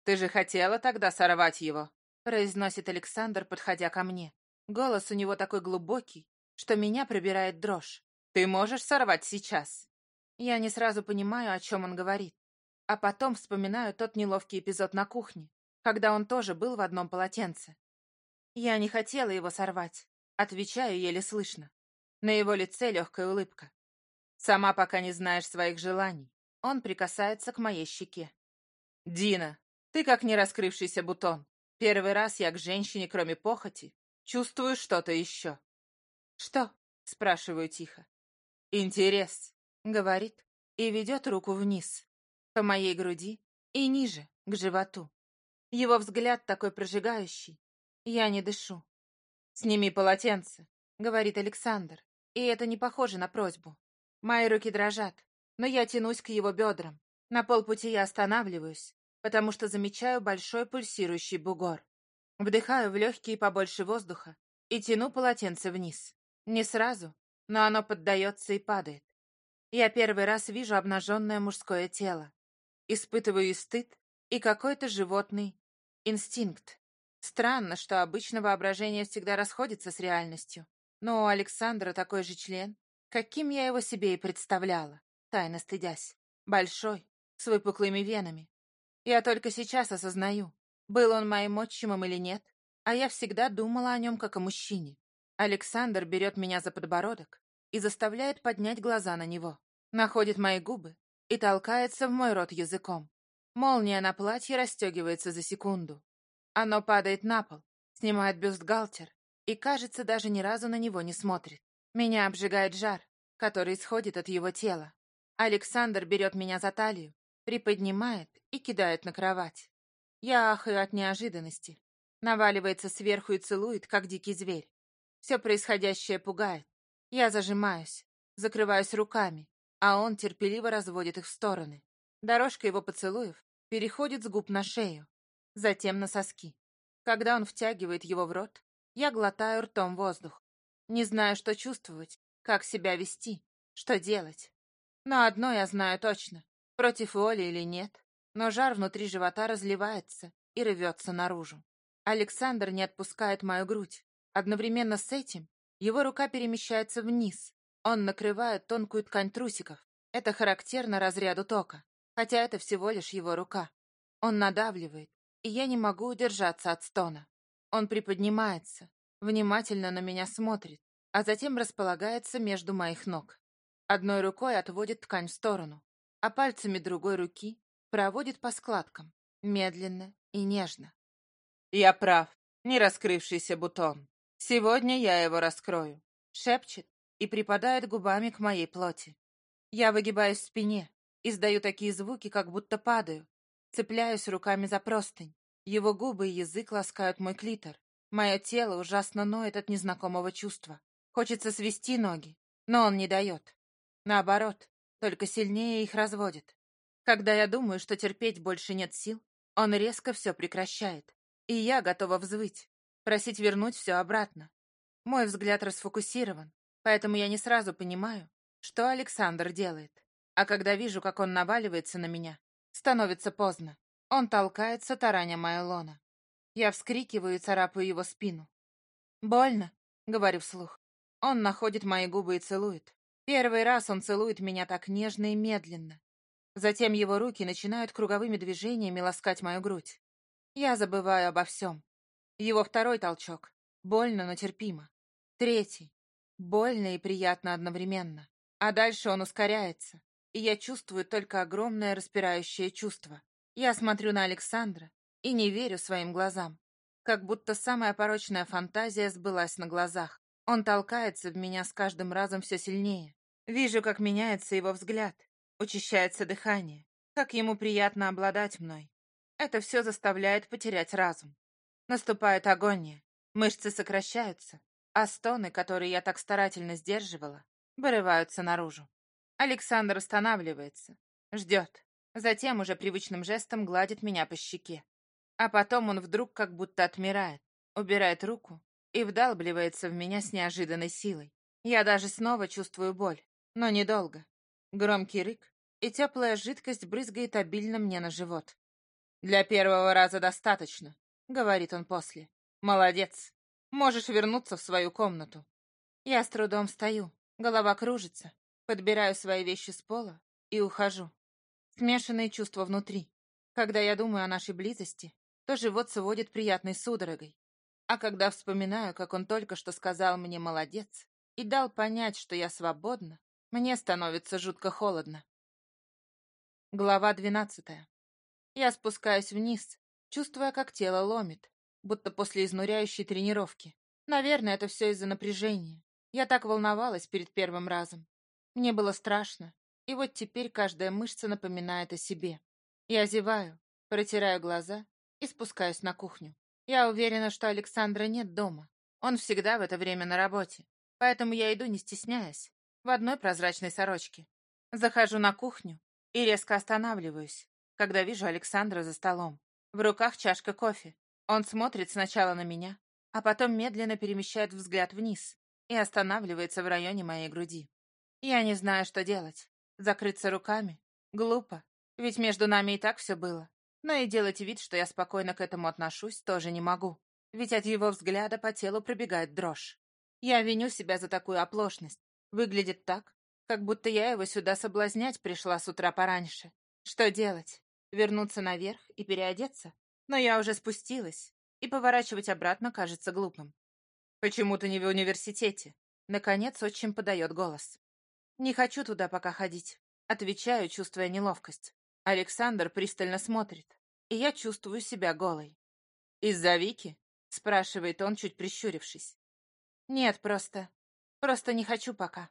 «Ты же хотела тогда сорвать его?» произносит Александр, подходя ко мне. Голос у него такой глубокий, что меня пробирает дрожь. «Ты можешь сорвать сейчас?» Я не сразу понимаю, о чем он говорит. А потом вспоминаю тот неловкий эпизод на кухне когда он тоже был в одном полотенце. Я не хотела его сорвать. Отвечаю еле слышно. На его лице легкая улыбка. Сама пока не знаешь своих желаний. Он прикасается к моей щеке. «Дина, ты как не раскрывшийся бутон. Первый раз я к женщине, кроме похоти, чувствую что-то еще». «Что?» — спрашиваю тихо. «Интерес», — говорит и ведет руку вниз, по моей груди и ниже, к животу. Его взгляд такой прожигающий. Я не дышу. «Сними полотенце», — говорит Александр, и это не похоже на просьбу. Мои руки дрожат, но я тянусь к его бедрам. На полпути я останавливаюсь, потому что замечаю большой пульсирующий бугор. Вдыхаю в легкие побольше воздуха и тяну полотенце вниз. Не сразу, но оно поддается и падает. Я первый раз вижу обнаженное мужское тело. Испытываю и стыд, и какой-то животный инстинкт. Странно, что обычно воображение всегда расходится с реальностью. Но у Александра такой же член, каким я его себе и представляла, тайно стыдясь. Большой, с выпуклыми венами. Я только сейчас осознаю, был он моим отчимом или нет, а я всегда думала о нем как о мужчине. Александр берет меня за подбородок и заставляет поднять глаза на него. Находит мои губы и толкается в мой рот языком. Молния на платье расстегивается за секунду. Оно падает на пол, снимает бюстгальтер и, кажется, даже ни разу на него не смотрит. Меня обжигает жар, который исходит от его тела. Александр берет меня за талию, приподнимает и кидает на кровать. Я ахаю от неожиданности. Наваливается сверху и целует, как дикий зверь. Все происходящее пугает. Я зажимаюсь, закрываюсь руками, а он терпеливо разводит их в стороны. Дорожка его поцелуев переходит с губ на шею, затем на соски. Когда он втягивает его в рот, я глотаю ртом воздух. Не знаю, что чувствовать, как себя вести, что делать. Но одно я знаю точно, против воли или нет, но жар внутри живота разливается и рвется наружу. Александр не отпускает мою грудь. Одновременно с этим его рука перемещается вниз. Он накрывает тонкую ткань трусиков. Это характерно разряду тока, Хотя это всего лишь его рука. Он надавливает, и я не могу удержаться от стона. Он приподнимается, внимательно на меня смотрит, а затем располагается между моих ног. Одной рукой отводит ткань в сторону, а пальцами другой руки проводит по складкам, медленно и нежно. «Я прав, не раскрывшийся бутон. Сегодня я его раскрою», — шепчет и припадает губами к моей плоти. Я выгибаюсь в спине, издаю такие звуки, как будто падаю, цепляюсь руками за простынь. Его губы и язык ласкают мой клитор. Мое тело ужасно ноет от незнакомого чувства. Хочется свести ноги, но он не дает. Наоборот, только сильнее их разводит. Когда я думаю, что терпеть больше нет сил, он резко все прекращает. И я готова взвыть, просить вернуть все обратно. Мой взгляд расфокусирован, Поэтому я не сразу понимаю, что Александр делает. А когда вижу, как он наваливается на меня, становится поздно. Он толкается, тараня мое лоно. Я вскрикиваю и царапаю его спину. «Больно», — говорю вслух. Он находит мои губы и целует. Первый раз он целует меня так нежно и медленно. Затем его руки начинают круговыми движениями ласкать мою грудь. Я забываю обо всем. Его второй толчок. Больно, но терпимо. Третий. Больно и приятно одновременно. А дальше он ускоряется, и я чувствую только огромное распирающее чувство. Я смотрю на Александра и не верю своим глазам. Как будто самая порочная фантазия сбылась на глазах. Он толкается в меня с каждым разом все сильнее. Вижу, как меняется его взгляд, учащается дыхание, как ему приятно обладать мной. Это все заставляет потерять разум. Наступает агония. Мышцы сокращаются, а стоны, которые я так старательно сдерживала, вырываются наружу. Александр останавливается. Ждет. Затем уже привычным жестом гладит меня по щеке. А потом он вдруг как будто отмирает, убирает руку и вдалбливается в меня с неожиданной силой. Я даже снова чувствую боль, но недолго. Громкий рык, и теплая жидкость брызгает обильно мне на живот. «Для первого раза достаточно», — говорит он после. «Молодец. Можешь вернуться в свою комнату». Я с трудом стою, голова кружится, подбираю свои вещи с пола и ухожу. Смешанные чувства внутри. Когда я думаю о нашей близости, то живот сводит приятной судорогой. А когда вспоминаю, как он только что сказал мне «молодец» и дал понять, что я свободна, мне становится жутко холодно. Глава двенадцатая. Я спускаюсь вниз, чувствуя, как тело ломит, будто после изнуряющей тренировки. Наверное, это все из-за напряжения. Я так волновалась перед первым разом. Мне было страшно, и вот теперь каждая мышца напоминает о себе. Я зеваю, протираю глаза и спускаюсь на кухню. Я уверена, что Александра нет дома. Он всегда в это время на работе. Поэтому я иду, не стесняясь, в одной прозрачной сорочке. Захожу на кухню и резко останавливаюсь, когда вижу Александра за столом. В руках чашка кофе. Он смотрит сначала на меня, а потом медленно перемещает взгляд вниз и останавливается в районе моей груди. Я не знаю, что делать. Закрыться руками? Глупо. Ведь между нами и так все было. Но и делать вид, что я спокойно к этому отношусь, тоже не могу. Ведь от его взгляда по телу пробегает дрожь. Я виню себя за такую оплошность. Выглядит так, как будто я его сюда соблазнять пришла с утра пораньше. Что делать? Вернуться наверх и переодеться? Но я уже спустилась, и поворачивать обратно кажется глупым. «Почему ты не в университете?» Наконец, отчим подает голос. «Не хочу туда пока ходить», — отвечаю, чувствуя неловкость. Александр пристально смотрит, и я чувствую себя голой. «Из-за Вики?» — спрашивает он, чуть прищурившись. «Нет, просто... Просто не хочу пока».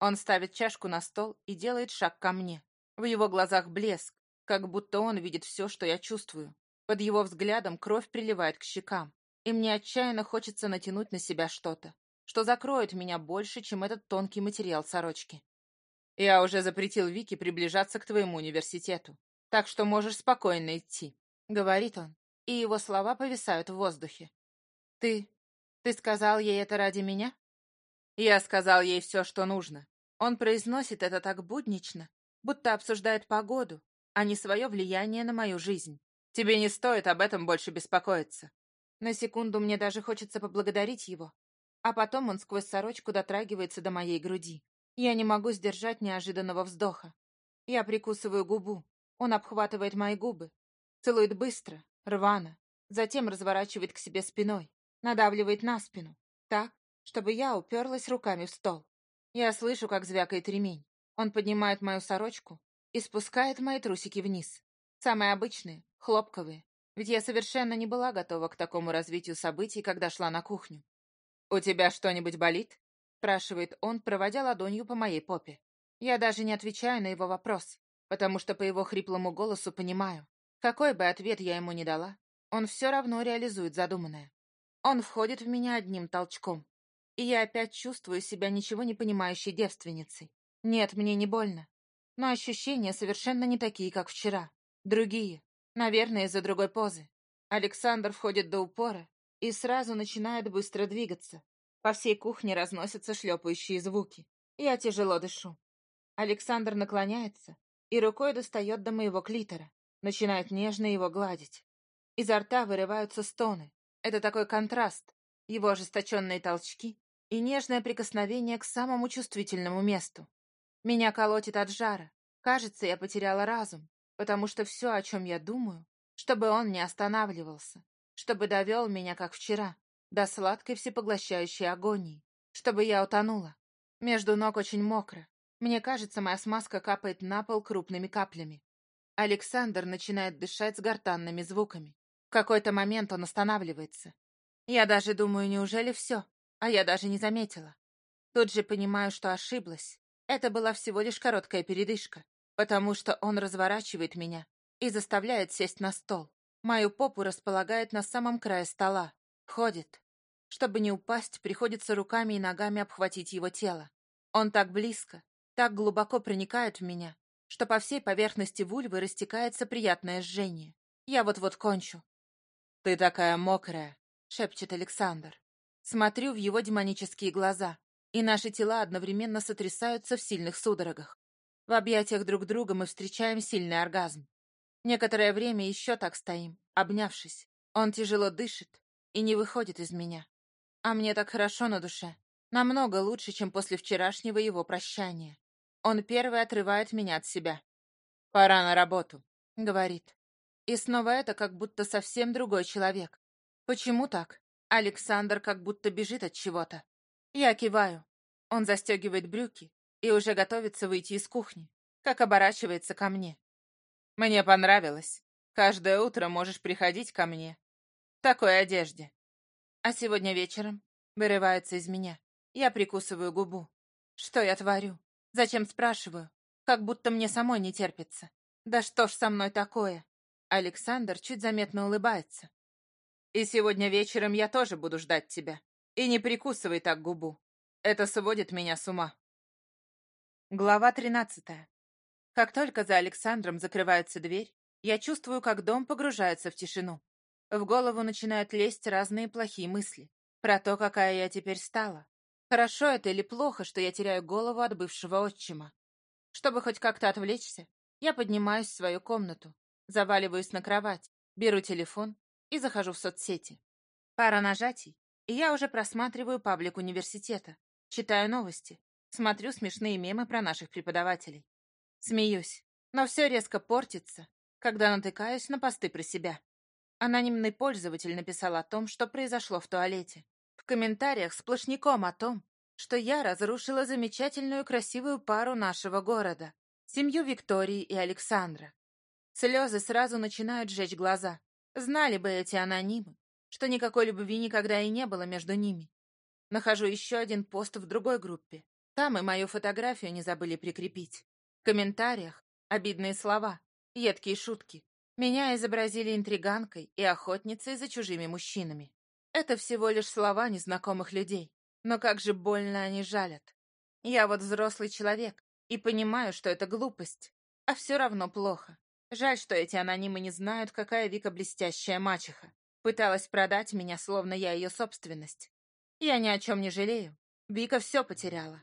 Он ставит чашку на стол и делает шаг ко мне. В его глазах блеск, как будто он видит все, что я чувствую. Под его взглядом кровь приливает к щекам, и мне отчаянно хочется натянуть на себя что-то что закроет меня больше, чем этот тонкий материал сорочки. Я уже запретил Вики приближаться к твоему университету, так что можешь спокойно идти, — говорит он, и его слова повисают в воздухе. Ты... ты сказал ей это ради меня? Я сказал ей все, что нужно. Он произносит это так буднично, будто обсуждает погоду, а не свое влияние на мою жизнь. Тебе не стоит об этом больше беспокоиться. На секунду мне даже хочется поблагодарить его, а потом он сквозь сорочку дотрагивается до моей груди. Я не могу сдержать неожиданного вздоха. Я прикусываю губу. Он обхватывает мои губы. Целует быстро, рвано. Затем разворачивает к себе спиной. Надавливает на спину. Так, чтобы я уперлась руками в стол. Я слышу, как звякает ремень. Он поднимает мою сорочку и спускает мои трусики вниз. Самые обычные, хлопковые. Ведь я совершенно не была готова к такому развитию событий, когда шла на кухню. «У тебя что-нибудь болит?» спрашивает он, проводя ладонью по моей попе. Я даже не отвечаю на его вопрос, потому что по его хриплому голосу понимаю, какой бы ответ я ему не дала, он все равно реализует задуманное. Он входит в меня одним толчком, и я опять чувствую себя ничего не понимающей девственницей. Нет, мне не больно, но ощущения совершенно не такие, как вчера. Другие, наверное, из-за другой позы. Александр входит до упора и сразу начинает быстро двигаться, по всей кухне разносятся шлепающие звуки. Я тяжело дышу. Александр наклоняется и рукой достает до моего клитора, начинает нежно его гладить. Изо рта вырываются стоны. Это такой контраст. Его ожесточенные толчки и нежное прикосновение к самому чувствительному месту. Меня колотит от жара. Кажется, я потеряла разум, потому что все, о чем я думаю, чтобы он не останавливался, чтобы довел меня, как вчера, до сладкой всепоглощающей агонии, чтобы я утонула. Между ног очень мокро. Мне кажется, моя смазка капает на пол крупными каплями. Александр начинает дышать с гортанными звуками. В какой-то момент он останавливается. Я даже думаю, неужели все? А я даже не заметила. Тут же понимаю, что ошиблась. Это была всего лишь короткая передышка, потому что Мою попу располагает на самом крае стола. Ходит. Чтобы не упасть, приходится руками и ногами обхватить его тело. Он так близко, так глубоко проникает в меня, что по всей поверхности вульвы растекается приятное жжение. Я вот-вот кончу. «Ты такая мокрая», — шепчет Александр. Смотрю в его демонические глаза, и наши тела одновременно сотрясаются в сильных судорогах. В объятиях друг друга мы встречаем сильный оргазм. Некоторое время еще так стоим, обнявшись. Он тяжело дышит и не выходит из меня. А мне так хорошо на душе. Намного лучше, чем после вчерашнего его прощания. Он первый отрывает меня от себя. «Пора на работу», — говорит. И снова это как будто совсем другой человек. Почему так? Александр как будто бежит от чего-то. Я киваю. Он застегивает брюки и уже готовится выйти из кухни, как оборачивается ко мне. Мне понравилось. Каждое утро можешь приходить ко мне. В такой одежде. А сегодня вечером вырывается из меня. Я прикусываю губу. Что я творю? Зачем спрашиваю? Как будто мне самой не терпится. Да что ж со мной такое? Александр чуть заметно улыбается. И сегодня вечером я тоже буду ждать тебя. И не прикусывай так губу. Это сводит меня с ума. Глава тринадцатая. Как только за Александром закрывается дверь, я чувствую, как дом погружается в тишину. В голову начинают лезть разные плохие мысли. Про то, какая я теперь стала. Хорошо это или плохо, что я теряю голову от бывшего отчима. Чтобы хоть как-то отвлечься, я поднимаюсь в свою комнату, заваливаюсь на кровать, беру телефон и захожу в соцсети. Пара нажатий, и я уже просматриваю паблик университета, читаю новости, смотрю смешные мемы про наших преподавателей. Смеюсь. Но все резко портится, когда натыкаюсь на посты про себя. Анонимный пользователь написал о том, что произошло в туалете. В комментариях сплошняком о том, что я разрушила замечательную красивую пару нашего города, семью Виктории и Александра. Слезы сразу начинают жечь глаза. Знали бы эти анонимы, что никакой любви никогда и не было между ними. Нахожу еще один пост в другой группе. Там и мою фотографию не забыли прикрепить комментариях обидные слова, едкие шутки. Меня изобразили интриганкой и охотницей за чужими мужчинами. Это всего лишь слова незнакомых людей. Но как же больно они жалят. Я вот взрослый человек и понимаю, что это глупость. А все равно плохо. Жаль, что эти анонимы не знают, какая Вика блестящая мачеха. Пыталась продать меня, словно я ее собственность. Я ни о чем не жалею. Вика все потеряла.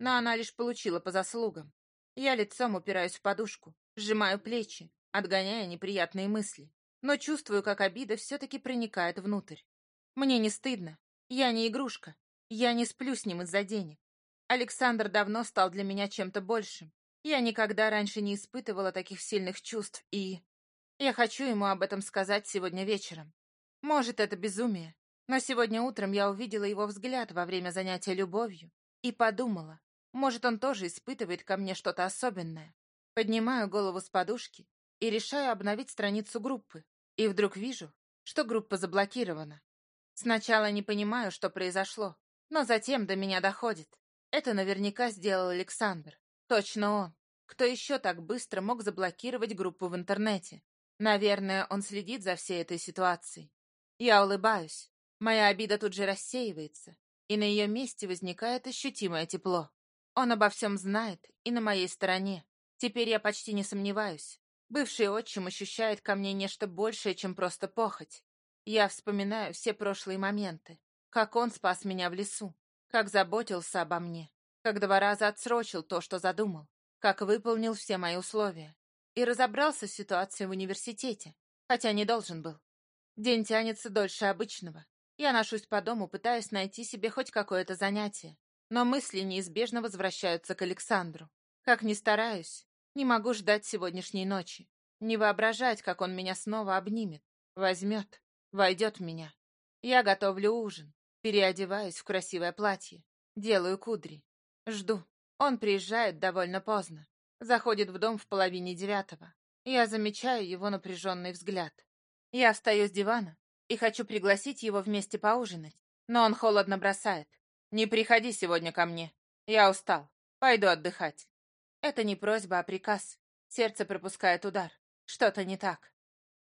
Но она лишь получила по заслугам. Я лицом упираюсь в подушку, сжимаю плечи, отгоняя неприятные мысли, но чувствую, как обида все-таки проникает внутрь. Мне не стыдно. Я не игрушка. Я не сплю с ним из-за денег. Александр давно стал для меня чем-то большим. Я никогда раньше не испытывала таких сильных чувств, и... Я хочу ему об этом сказать сегодня вечером. Может, это безумие, но сегодня утром я увидела его взгляд во время занятия любовью и подумала, может, он тоже испытывает ко мне что-то особенное. Поднимаю голову с подушки и решаю обновить страницу группы. И вдруг вижу, что группа заблокирована. Сначала не понимаю, что произошло, но затем до меня доходит. Это наверняка сделал Александр. Точно он. Кто еще так быстро мог заблокировать группу в интернете? Наверное, он следит за всей этой ситуацией. Я улыбаюсь. Моя обида тут же рассеивается, и на ее месте возникает ощутимое тепло. «Он обо всем знает, и на моей стороне. Теперь я почти не сомневаюсь. Бывший отчим ощущает ко мне нечто большее, чем просто похоть. Я вспоминаю все прошлые моменты. Как он спас меня в лесу, как заботился обо мне, как два раза отсрочил то, что задумал, как выполнил все мои условия и разобрался с ситуацией в университете, хотя не должен был. День тянется дольше обычного. Я ношусь по дому, пытаясь найти себе хоть какое-то занятие. Но мысли неизбежно возвращаются к Александру. Как ни стараюсь, не могу ждать сегодняшней ночи. Не воображать, как он меня снова обнимет, возьмет, войдет в меня. Я готовлю ужин, переодеваюсь в красивое платье, делаю кудри. Жду. Он приезжает довольно поздно. Заходит в дом в половине девятого. Я замечаю его напряженный взгляд. Я встаю с дивана и хочу пригласить его вместе поужинать, но он холодно бросает. Не приходи сегодня ко мне. Я устал. Пойду отдыхать. Это не просьба, а приказ. Сердце пропускает удар. Что-то не так.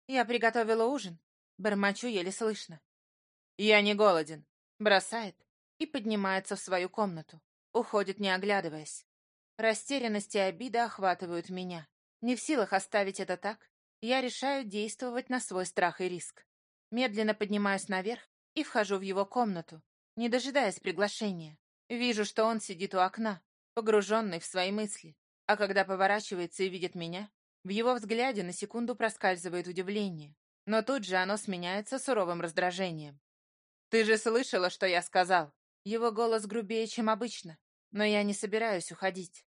Я приготовила ужин. Бормочу еле слышно. Я не голоден. Бросает и поднимается в свою комнату. Уходит, не оглядываясь. Растерянность и обида охватывают меня. Не в силах оставить это так, я решаю действовать на свой страх и риск. Медленно поднимаюсь наверх и вхожу в его комнату, не дожидаясь приглашения, вижу, что он сидит у окна, погруженный в свои мысли, а когда поворачивается и видит меня, в его взгляде на секунду проскальзывает удивление, но тут же оно сменяется суровым раздражением. «Ты же слышала, что я сказал!» Его голос грубее, чем обычно, но я не собираюсь уходить.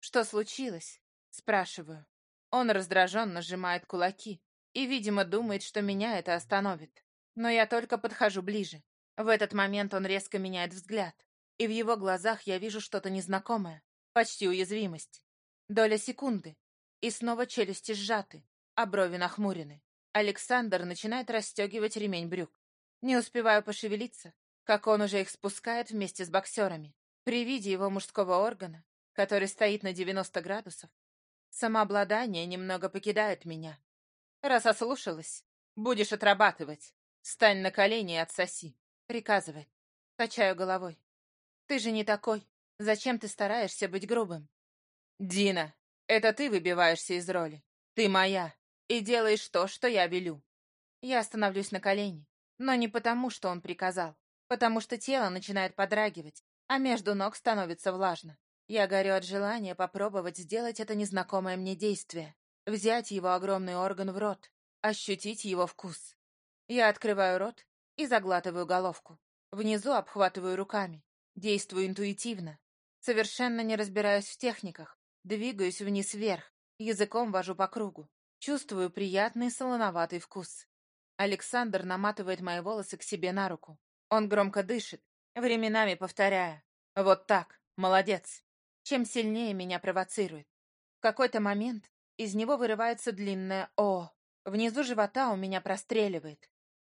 «Что случилось?» — спрашиваю. Он раздраженно сжимает кулаки и, видимо, думает, что меня это остановит. Но я только подхожу ближе. В этот момент он резко меняет взгляд, и в его глазах я вижу что-то незнакомое, почти уязвимость. Доля секунды, и снова челюсти сжаты, а брови нахмурены. Александр начинает расстегивать ремень брюк. Не успеваю пошевелиться, как он уже их спускает вместе с боксерами. При виде его мужского органа, который стоит на 90 градусов, самообладание немного покидает меня. Раз ослушалась, будешь отрабатывать. Стань на колени и приказывать. Качаю головой. Ты же не такой. Зачем ты стараешься быть грубым? Дина, это ты выбиваешься из роли. Ты моя. И делаешь то, что я велю. Я становлюсь на колени. Но не потому, что он приказал. Потому что тело начинает подрагивать, а между ног становится влажно. Я горю от желания попробовать сделать это незнакомое мне действие. Взять его огромный орган в рот. Ощутить его вкус. Я открываю рот и заглатываю головку. Внизу обхватываю руками. Действую интуитивно. Совершенно не разбираюсь в техниках. Двигаюсь вниз-вверх. Языком вожу по кругу. Чувствую приятный солоноватый вкус. Александр наматывает мои волосы к себе на руку. Он громко дышит, временами повторяя. «Вот так, молодец!» Чем сильнее меня провоцирует. В какой-то момент из него вырывается длинное «О». Внизу живота у меня простреливает.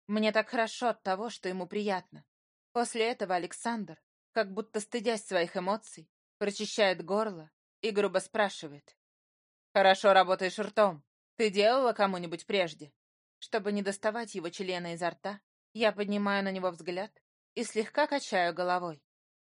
Мне так хорошо от того, что ему приятно. После этого Александр, как будто стыдясь своих эмоций, прочищает горло и грубо спрашивает. «Хорошо работаешь ртом. Ты делала кому-нибудь прежде?» Чтобы не доставать его члена изо рта, я поднимаю на него взгляд и слегка качаю головой.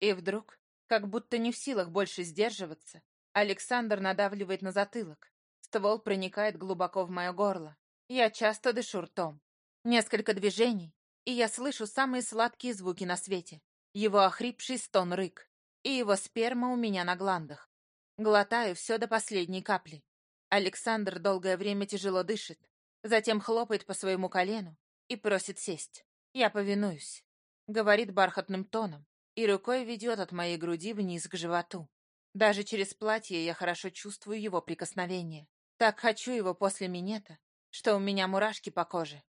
И вдруг, как будто не в силах больше сдерживаться, Александр надавливает на затылок. Ствол проникает глубоко в мое горло. Я часто дышу ртом. Несколько движений, и я слышу самые сладкие звуки на свете. Его охрипший стон рык. И его сперма у меня на гландах. Глотаю все до последней капли. Александр долгое время тяжело дышит, затем хлопает по своему колену и просит сесть. Я повинуюсь. Говорит бархатным тоном и рукой ведет от моей груди вниз к животу. Даже через платье я хорошо чувствую его прикосновение. Так хочу его после минета, что у меня мурашки по коже.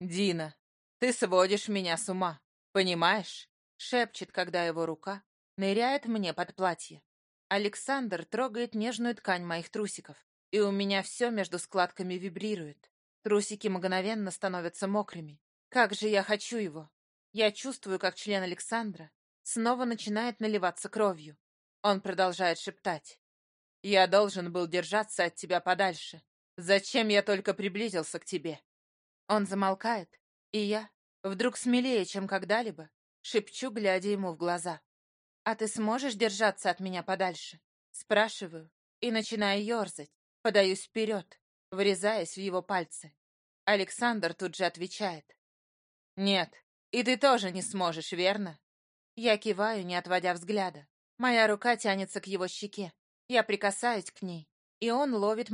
Дина, ты сводишь меня с ума, понимаешь? Шепчет, когда его рука ныряет мне под платье. Александр трогает нежную ткань моих трусиков, и у меня все между складками вибрирует. Трусики мгновенно становятся мокрыми. Как же я хочу его! Я чувствую, как член Александра снова начинает наливаться кровью. Он продолжает шептать. «Я должен был держаться от тебя подальше. Зачем я только приблизился к тебе? Он замолкает, и я, вдруг смелее, чем когда-либо, шепчу, глядя ему в глаза. «А ты сможешь держаться от меня подальше?» Спрашиваю и начинаю ерзать, подаюсь вперед, врезаясь в его пальцы. Александр тут же отвечает. «Нет, и ты тоже не сможешь, верно?» Я киваю, не отводя взгляда. Моя рука тянется к его щеке. Я прикасаюсь к ней, и он ловит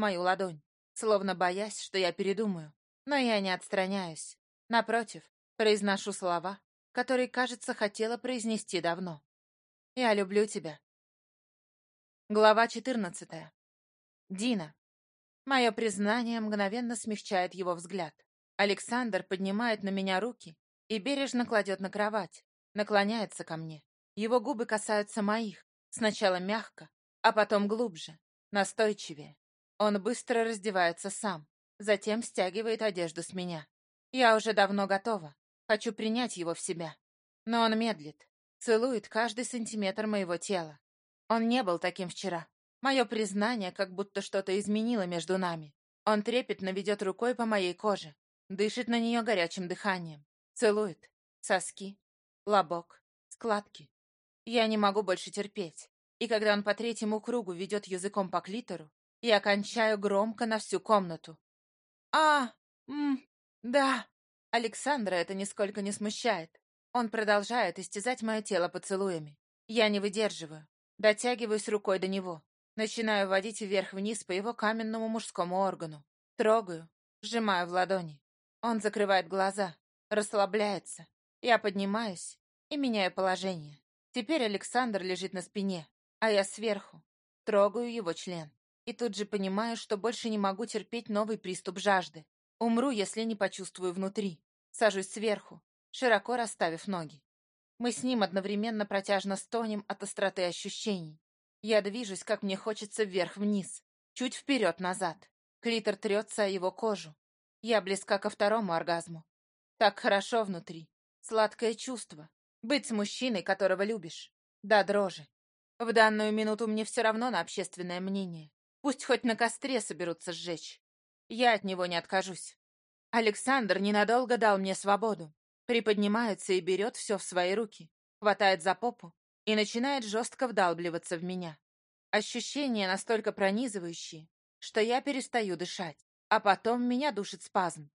мою ладонь, словно боясь, что я передумаю. Но я не отстраняюсь. Напротив, произношу слова, которые, кажется, хотела произнести давно. «Я люблю тебя». Глава 14. Дина. Мое признание мгновенно смягчает его взгляд. Александр поднимает на меня руки и бережно кладет на кровать, наклоняется ко мне. Его губы касаются моих, сначала мягко, а потом глубже, настойчивее. Он быстро раздевается сам, Затем стягивает одежду с меня. Я уже давно готова. Хочу принять его в себя. Но он медлит. Целует каждый сантиметр моего тела. Он не был таким вчера. Мое признание, как будто что-то изменило между нами. Он трепетно ведет рукой по моей коже. Дышит на нее горячим дыханием. Целует. Соски. Лобок. Складки. Я не могу больше терпеть. И когда он по третьему кругу ведет языком по клитору, я кончаю громко на всю комнату. «А, м, да». Александра это нисколько не смущает. Он продолжает истязать мое тело поцелуями. Я не выдерживаю. Дотягиваюсь рукой до него. Начинаю водить вверх-вниз по его каменному мужскому органу. Трогаю, сжимаю в ладони. Он закрывает глаза, расслабляется. Я поднимаюсь и меняю положение. Теперь Александр лежит на спине, а я сверху. Трогаю его член. И тут же понимаю, что больше не могу терпеть новый приступ жажды. Умру, если не почувствую внутри. Сажусь сверху, широко расставив ноги. Мы с ним одновременно протяжно стонем от остроты ощущений. Я движусь, как мне хочется, вверх-вниз, чуть вперед-назад. Клитор трется о его кожу. Я близка ко второму оргазму. Так хорошо внутри. Сладкое чувство. Быть с мужчиной, которого любишь. Да, дрожи. В данную минуту мне все равно на общественное мнение. Пусть хоть на костре соберутся сжечь. Я от него не откажусь. Александр ненадолго дал мне свободу. Приподнимается и берет все в свои руки. Хватает за попу и начинает жестко вдалбливаться в меня. Ощущения настолько пронизывающие, что я перестаю дышать, а потом меня душит спазм.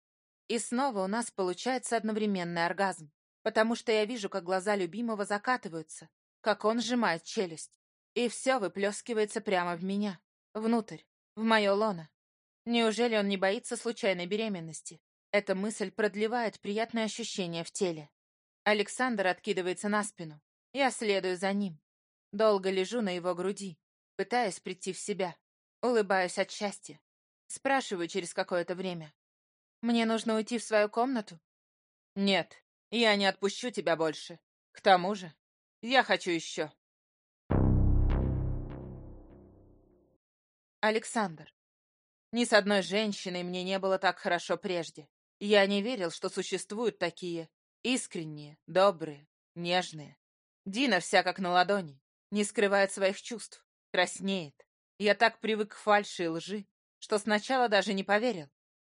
И снова у нас получается одновременный оргазм, потому что я вижу, как глаза любимого закатываются, как он сжимает челюсть, и все выплескивается прямо в меня, внутрь, в мое лоно. Неужели он не боится случайной беременности? Эта мысль продлевает приятное ощущение в теле. Александр откидывается на спину. Я следую за ним. Долго лежу на его груди, пытаясь прийти в себя. Улыбаюсь от счастья. Спрашиваю через какое-то время. «Мне нужно уйти в свою комнату?» «Нет, я не отпущу тебя больше. К тому же, я хочу еще». Александр. Ни с одной женщиной мне не было так хорошо прежде. Я не верил, что существуют такие искренние, добрые, нежные. Дина вся как на ладони, не скрывает своих чувств, краснеет. Я так привык к фальши и лжи, что сначала даже не поверил.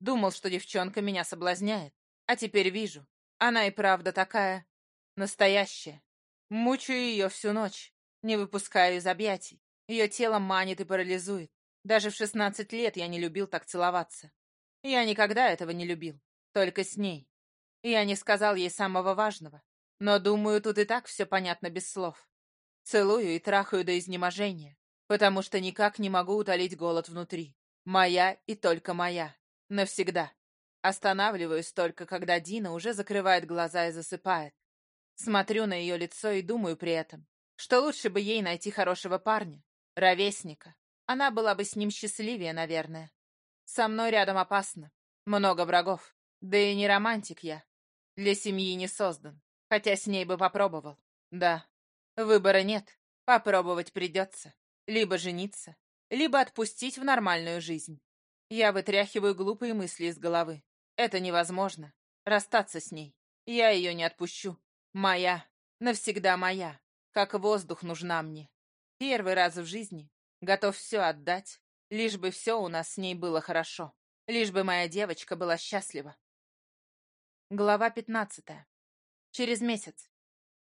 Думал, что девчонка меня соблазняет. А теперь вижу, она и правда такая настоящая. Мучаю ее всю ночь, не выпускаю из объятий. Ее тело манит и парализует. Даже в шестнадцать лет я не любил так целоваться. Я никогда этого не любил. Только с ней. Я не сказал ей самого важного. Но, думаю, тут и так все понятно без слов. Целую и трахаю до изнеможения, потому что никак не могу утолить голод внутри. Моя и только моя. Навсегда. Останавливаюсь только, когда Дина уже закрывает глаза и засыпает. Смотрю на ее лицо и думаю при этом, что лучше бы ей найти хорошего парня, ровесника, она была бы с ним счастливее, наверное. Со мной рядом опасно. Много врагов. Да и не романтик я. Для семьи не создан. Хотя с ней бы попробовал. Да. Выбора нет. Попробовать придется. Либо жениться, либо отпустить в нормальную жизнь. Я вытряхиваю глупые мысли из головы. Это невозможно. Расстаться с ней. Я ее не отпущу. Моя. Навсегда моя. Как воздух нужна мне. Первый раз в жизни Готов все отдать. Лишь бы все у нас с ней было хорошо. Лишь бы моя девочка была счастлива. Глава пятнадцатая. Через месяц.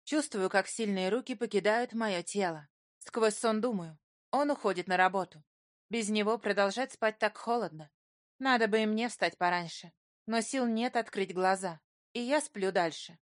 Чувствую, как сильные руки покидают мое тело. Сквозь сон думаю. Он уходит на работу. Без него продолжать спать так холодно. Надо бы и мне встать пораньше. Но сил нет открыть глаза. И я сплю дальше.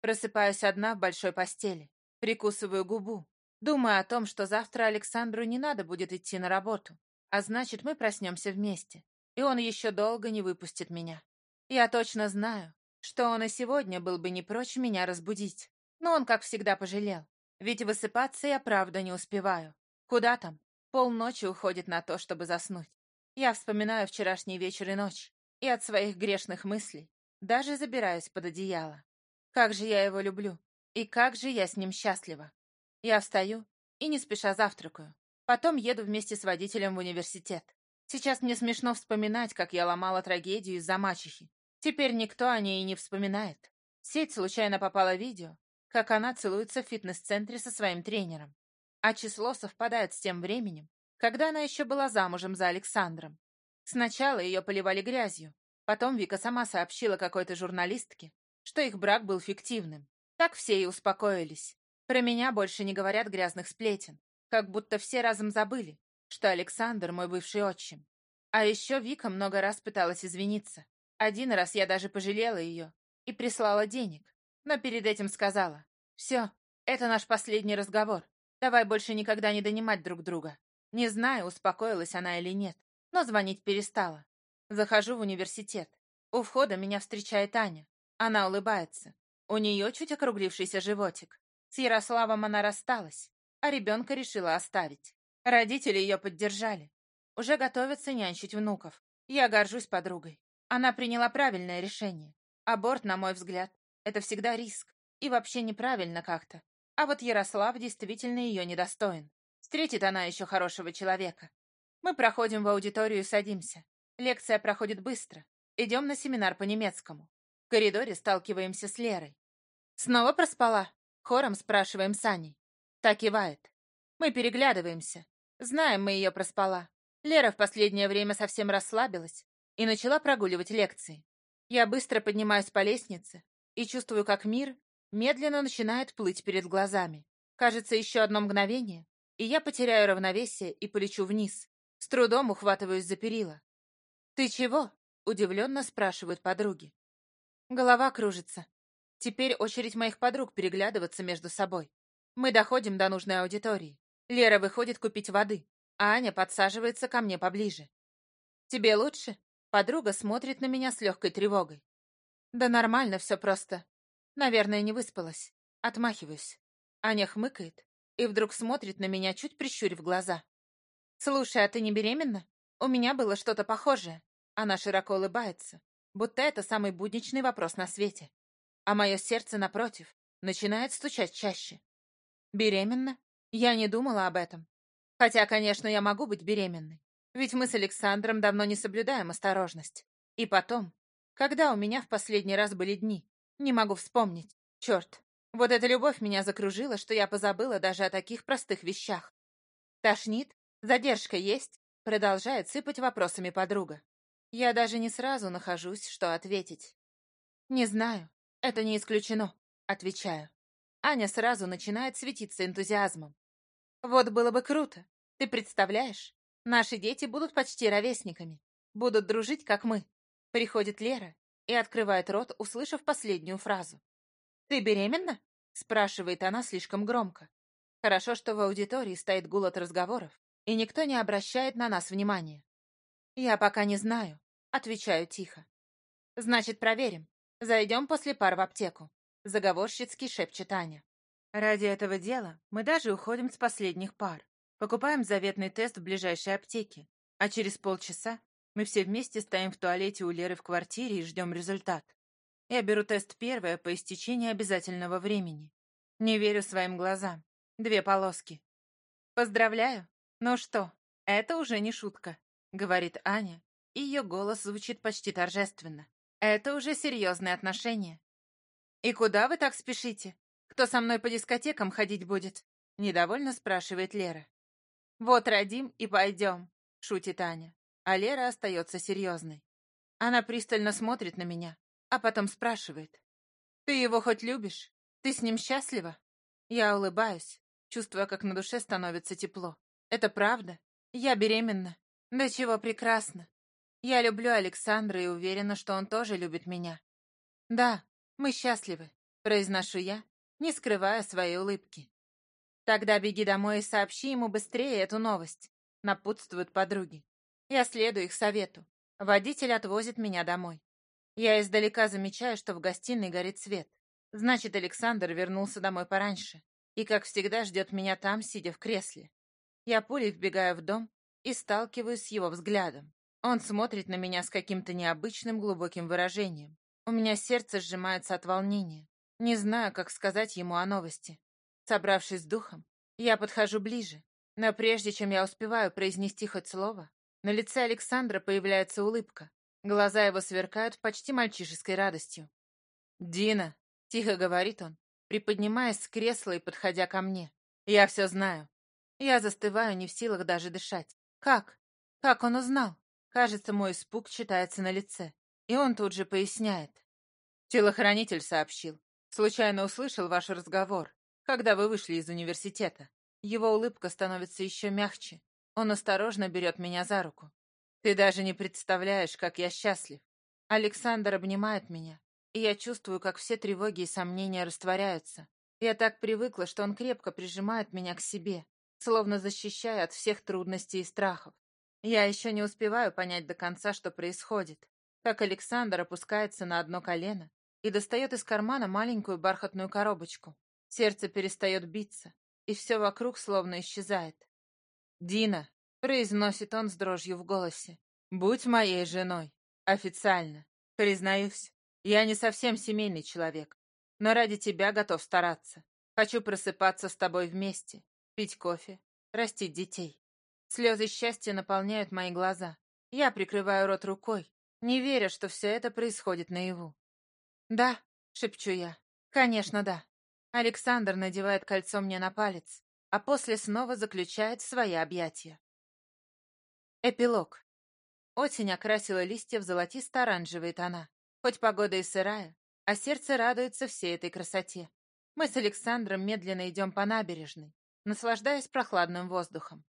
Просыпаюсь одна в большой постели. Прикусываю губу. Думаю о том, что завтра Александру не надо будет идти на работу, а значит, мы проснемся вместе, и он еще долго не выпустит меня. Я точно знаю, что он и сегодня был бы не прочь меня разбудить, но он, как всегда, пожалел, ведь высыпаться я правда не успеваю. Куда там? Полночи уходит на то, чтобы заснуть. Я вспоминаю вчерашний вечер и ночь, и от своих грешных мыслей даже забираюсь под одеяло. Как же я его люблю, и как же я с ним счастлива. Я встаю и не спеша завтракаю. Потом еду вместе с водителем в университет. Сейчас мне смешно вспоминать, как я ломала трагедию из-за мачехи. Теперь никто о ней и не вспоминает. В сеть случайно попало видео, как она целуется в фитнес-центре со своим тренером а число совпадает с тем временем, когда она еще была замужем за Александром. Сначала ее поливали грязью, потом Вика сама сообщила какой-то журналистке, что их Про меня больше не говорят грязных сплетен, как будто все разом забыли, что Александр мой бывший отчим. А еще Вика много раз пыталась извиниться. Один раз я даже пожалела ее и прислала денег, но перед этим сказала, «Все, это наш последний разговор. Давай больше никогда не донимать друг друга». Не знаю, успокоилась она или нет, но звонить перестала. Захожу в университет. У входа меня встречает Аня. Она улыбается. У нее чуть округлившийся животик. С Ярославом она рассталась, а ребенка решила оставить. Родители ее поддержали. Уже готовятся нянчить внуков. Я горжусь подругой. Она приняла правильное решение. Аборт, на мой взгляд, это всегда риск. И вообще неправильно как-то. А вот Ярослав действительно ее недостоин. Встретит она еще хорошего человека. Мы проходим в аудиторию и садимся. Лекция проходит быстро. Идем на семинар по немецкому. В коридоре сталкиваемся с Лерой. «Снова проспала?» Хором спрашиваем Сани. Так кивает. Мы переглядываемся. Знаем мы ее проспала. Лера в последнее время совсем расслабилась и начала прогуливать лекции. Я быстро поднимаюсь по лестнице и чувствую, как мир медленно начинает плыть перед глазами. Кажется, еще одно мгновение, и я потеряю равновесие и полечу вниз. С трудом ухватываюсь за перила. «Ты чего?» — удивленно спрашивают подруги. Голова кружится. Теперь очередь моих подруг переглядываться между собой. Мы доходим до нужной аудитории. Лера выходит купить воды, а Аня подсаживается ко мне поближе. «Тебе лучше?» Подруга смотрит на меня с легкой тревогой. «Да нормально все просто. Наверное, не выспалась. Отмахиваюсь». Аня хмыкает и вдруг смотрит на меня, чуть прищурив глаза. «Слушай, а ты не беременна? У меня было что-то похожее». Она широко улыбается, будто это самый будничный вопрос на свете. а мое сердце, напротив, начинает стучать чаще. Беременна? Я не думала об этом. Хотя, конечно, я могу быть беременной. Ведь мы с Александром давно не соблюдаем осторожность. И потом, когда у меня в последний раз были дни? Не могу вспомнить. Черт, вот эта любовь меня закружила, что я позабыла даже о таких простых вещах. Тошнит? Задержка есть? Продолжает сыпать вопросами подруга. Я даже не сразу нахожусь, что ответить. Не знаю. Это не исключено, отвечаю. Аня сразу начинает светиться энтузиазмом. Вот было бы круто. Ты представляешь? Наши дети будут почти ровесниками. Будут дружить, как мы. Приходит Лера и открывает рот, услышав последнюю фразу. «Ты беременна?» — спрашивает она слишком громко. Хорошо, что в аудитории стоит гул от разговоров, и никто не обращает на нас внимания. «Я пока не знаю», — отвечаю тихо. «Значит, проверим. Зайдем после пар в аптеку», — заговорщицки шепчет Аня. Ради этого дела мы даже уходим с последних пар, покупаем заветный тест в ближайшей аптеке, а через полчаса мы все вместе стоим в туалете у Леры в квартире и ждем результат. Я беру тест первое по истечении обязательного времени. Не верю своим глазам. Две полоски. «Поздравляю! Ну что, это уже не шутка», — говорит Аня, и ее голос звучит почти торжественно. Это уже серьезные отношения. «И куда вы так спешите? Кто со мной по дискотекам ходить будет?» Недовольно спрашивает Лера. «Вот родим и пойдем», — шутит Аня. А Лера остается серьезной. Она пристально смотрит на меня, а потом спрашивает. «Ты его хоть любишь? Ты с ним счастлива?» Я улыбаюсь, чувствуя, как на душе становится тепло. «Это правда? Я беременна. Да чего прекрасно. Я люблю Александра и уверена, что он тоже любит меня. Да, мы счастливы, произношу я, не скрывая своей улыбки. Тогда беги домой и сообщи ему быстрее эту новость, напутствуют подруги. Я следую их совету. Водитель отвозит меня домой. Я издалека замечаю, что в гостиной горит свет. Значит, Александр вернулся домой пораньше и, как всегда, ждет меня там, сидя в кресле. Я пулей вбегаю в дом и сталкиваюсь с его взглядом. Он смотрит на меня с каким-то необычным глубоким выражением. У меня сердце сжимается от волнения. Не знаю, как сказать ему о новости. Собравшись с духом, я подхожу ближе. Но прежде чем я успеваю произнести хоть слово, на лице Александра появляется улыбка. Глаза его сверкают почти мальчишеской радостью. «Дина!» — тихо говорит он, приподнимаясь с кресла и подходя ко мне. «Я все знаю». Я застываю, не в силах даже дышать. «Как? Как он узнал?» Кажется, мой испуг читается на лице. И он тут же поясняет. Телохранитель сообщил. Случайно услышал ваш разговор, когда вы вышли из университета. Его улыбка становится еще мягче. Он осторожно берет меня за руку. Ты даже не представляешь, как я счастлив. Александр обнимает меня, и я чувствую, как все тревоги и сомнения растворяются. Я так привыкла, что он крепко прижимает меня к себе, словно защищая от всех трудностей и страхов. Я еще не успеваю понять до конца, что происходит, как Александр опускается на одно колено и достает из кармана маленькую бархатную коробочку. Сердце перестает биться, и все вокруг словно исчезает. «Дина», — произносит он с дрожью в голосе, — «будь моей женой. Официально. Признаюсь, я не совсем семейный человек, но ради тебя готов стараться. Хочу просыпаться с тобой вместе, пить кофе, растить детей. Слезы счастья наполняют мои глаза. Я прикрываю рот рукой, не веря, что все это происходит наяву. «Да», — шепчу я, — «конечно, да». Александр надевает кольцо мне на палец, а после снова заключает в свои объятия. Эпилог. Осень окрасила листья в золотисто-оранжевые тона. Хоть погода и сырая, а сердце радуется всей этой красоте. Мы с Александром медленно идем по набережной, наслаждаясь прохладным воздухом. Дочка, крепко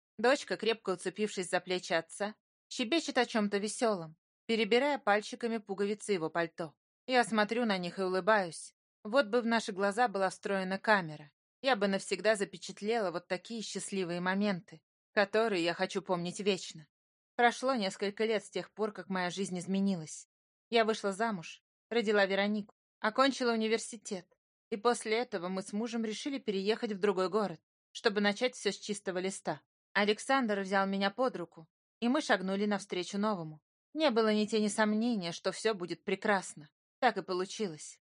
уцепившись за плечи отца, щебечет о чем-то веселом, перебирая пальчиками пуговицы его пальто. Я смотрю на них и улыбаюсь. Вот бы в наши глаза была встроена камера. Я бы навсегда запечатлела вот такие счастливые моменты, которые я хочу помнить вечно. Прошло несколько лет с тех пор, как моя жизнь изменилась. Я вышла замуж, родила Веронику, окончила университет. И после этого мы с мужем решили переехать в другой город, чтобы начать все с чистого листа. Александр взял меня под руку, и мы шагнули навстречу новому. Не было ни тени сомнения, что все будет прекрасно. Так и получилось.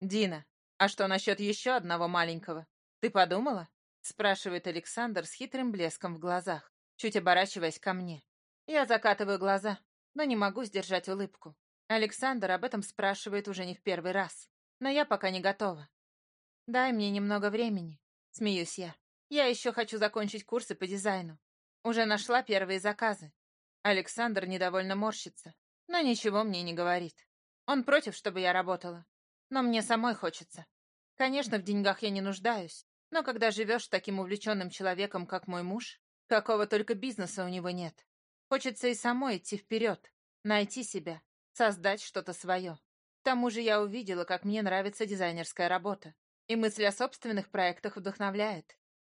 «Дина, а что насчет еще одного маленького? Ты подумала?» спрашивает Александр с хитрым блеском в глазах, чуть оборачиваясь ко мне. Я закатываю глаза, но не могу сдержать улыбку. Александр об этом спрашивает уже не в первый раз, но я пока не готова. «Дай мне немного времени», — смеюсь я. «Я еще хочу закончить курсы по дизайну. Уже нашла первые заказы. Александр недовольно морщится, но ничего мне не говорит. Он против, чтобы я работала. Но мне самой хочется. Конечно, в деньгах я не нуждаюсь, но когда живешь с таким увлеченным человеком, как мой муж, какого только бизнеса у него нет. Хочется и самой идти вперед, найти себя, создать что-то свое. К тому же я увидела, как мне нравится дизайнерская работа. И мысль о собственных проектах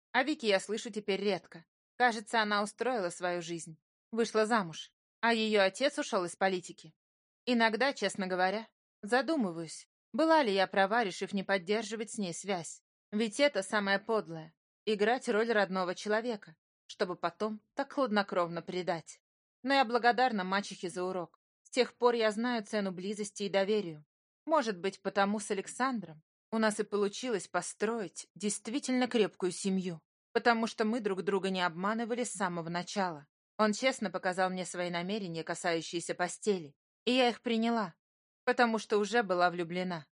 вдохновляет. О Вике я слышу теперь редко. Кажется, она устроила свою жизнь. Вышла замуж. А ее отец ушел из политики. Иногда, честно говоря, задумываюсь, была ли я права, решив не поддерживать с ней связь. Ведь это самое подлое — играть роль родного человека, чтобы потом так хладнокровно предать. Но я благодарна мачехе за урок. С тех пор я знаю цену близости и доверию. Может быть, потому с Александром у нас и получилось построить действительно крепкую семью потому что мы друг друга не обманывали с самого начала. Он честно показал мне свои намерения, касающиеся постели, и я их приняла, потому что уже была влюблена.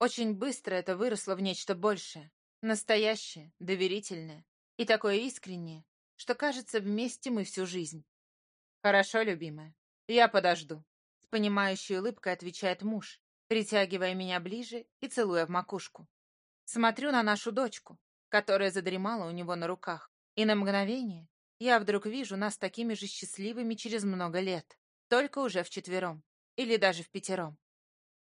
Очень быстро это выросло в нечто большее, настоящее, доверительное и такое искреннее, что, кажется, вместе мы всю жизнь. «Хорошо, любимая, я подожду», — с понимающей улыбкой отвечает муж, притягивая меня ближе и целуя в макушку. Смотрю на нашу дочку, которая задремала у него на руках, и на мгновение я вдруг вижу нас такими же счастливыми через много лет, только уже вчетвером или даже в пятером.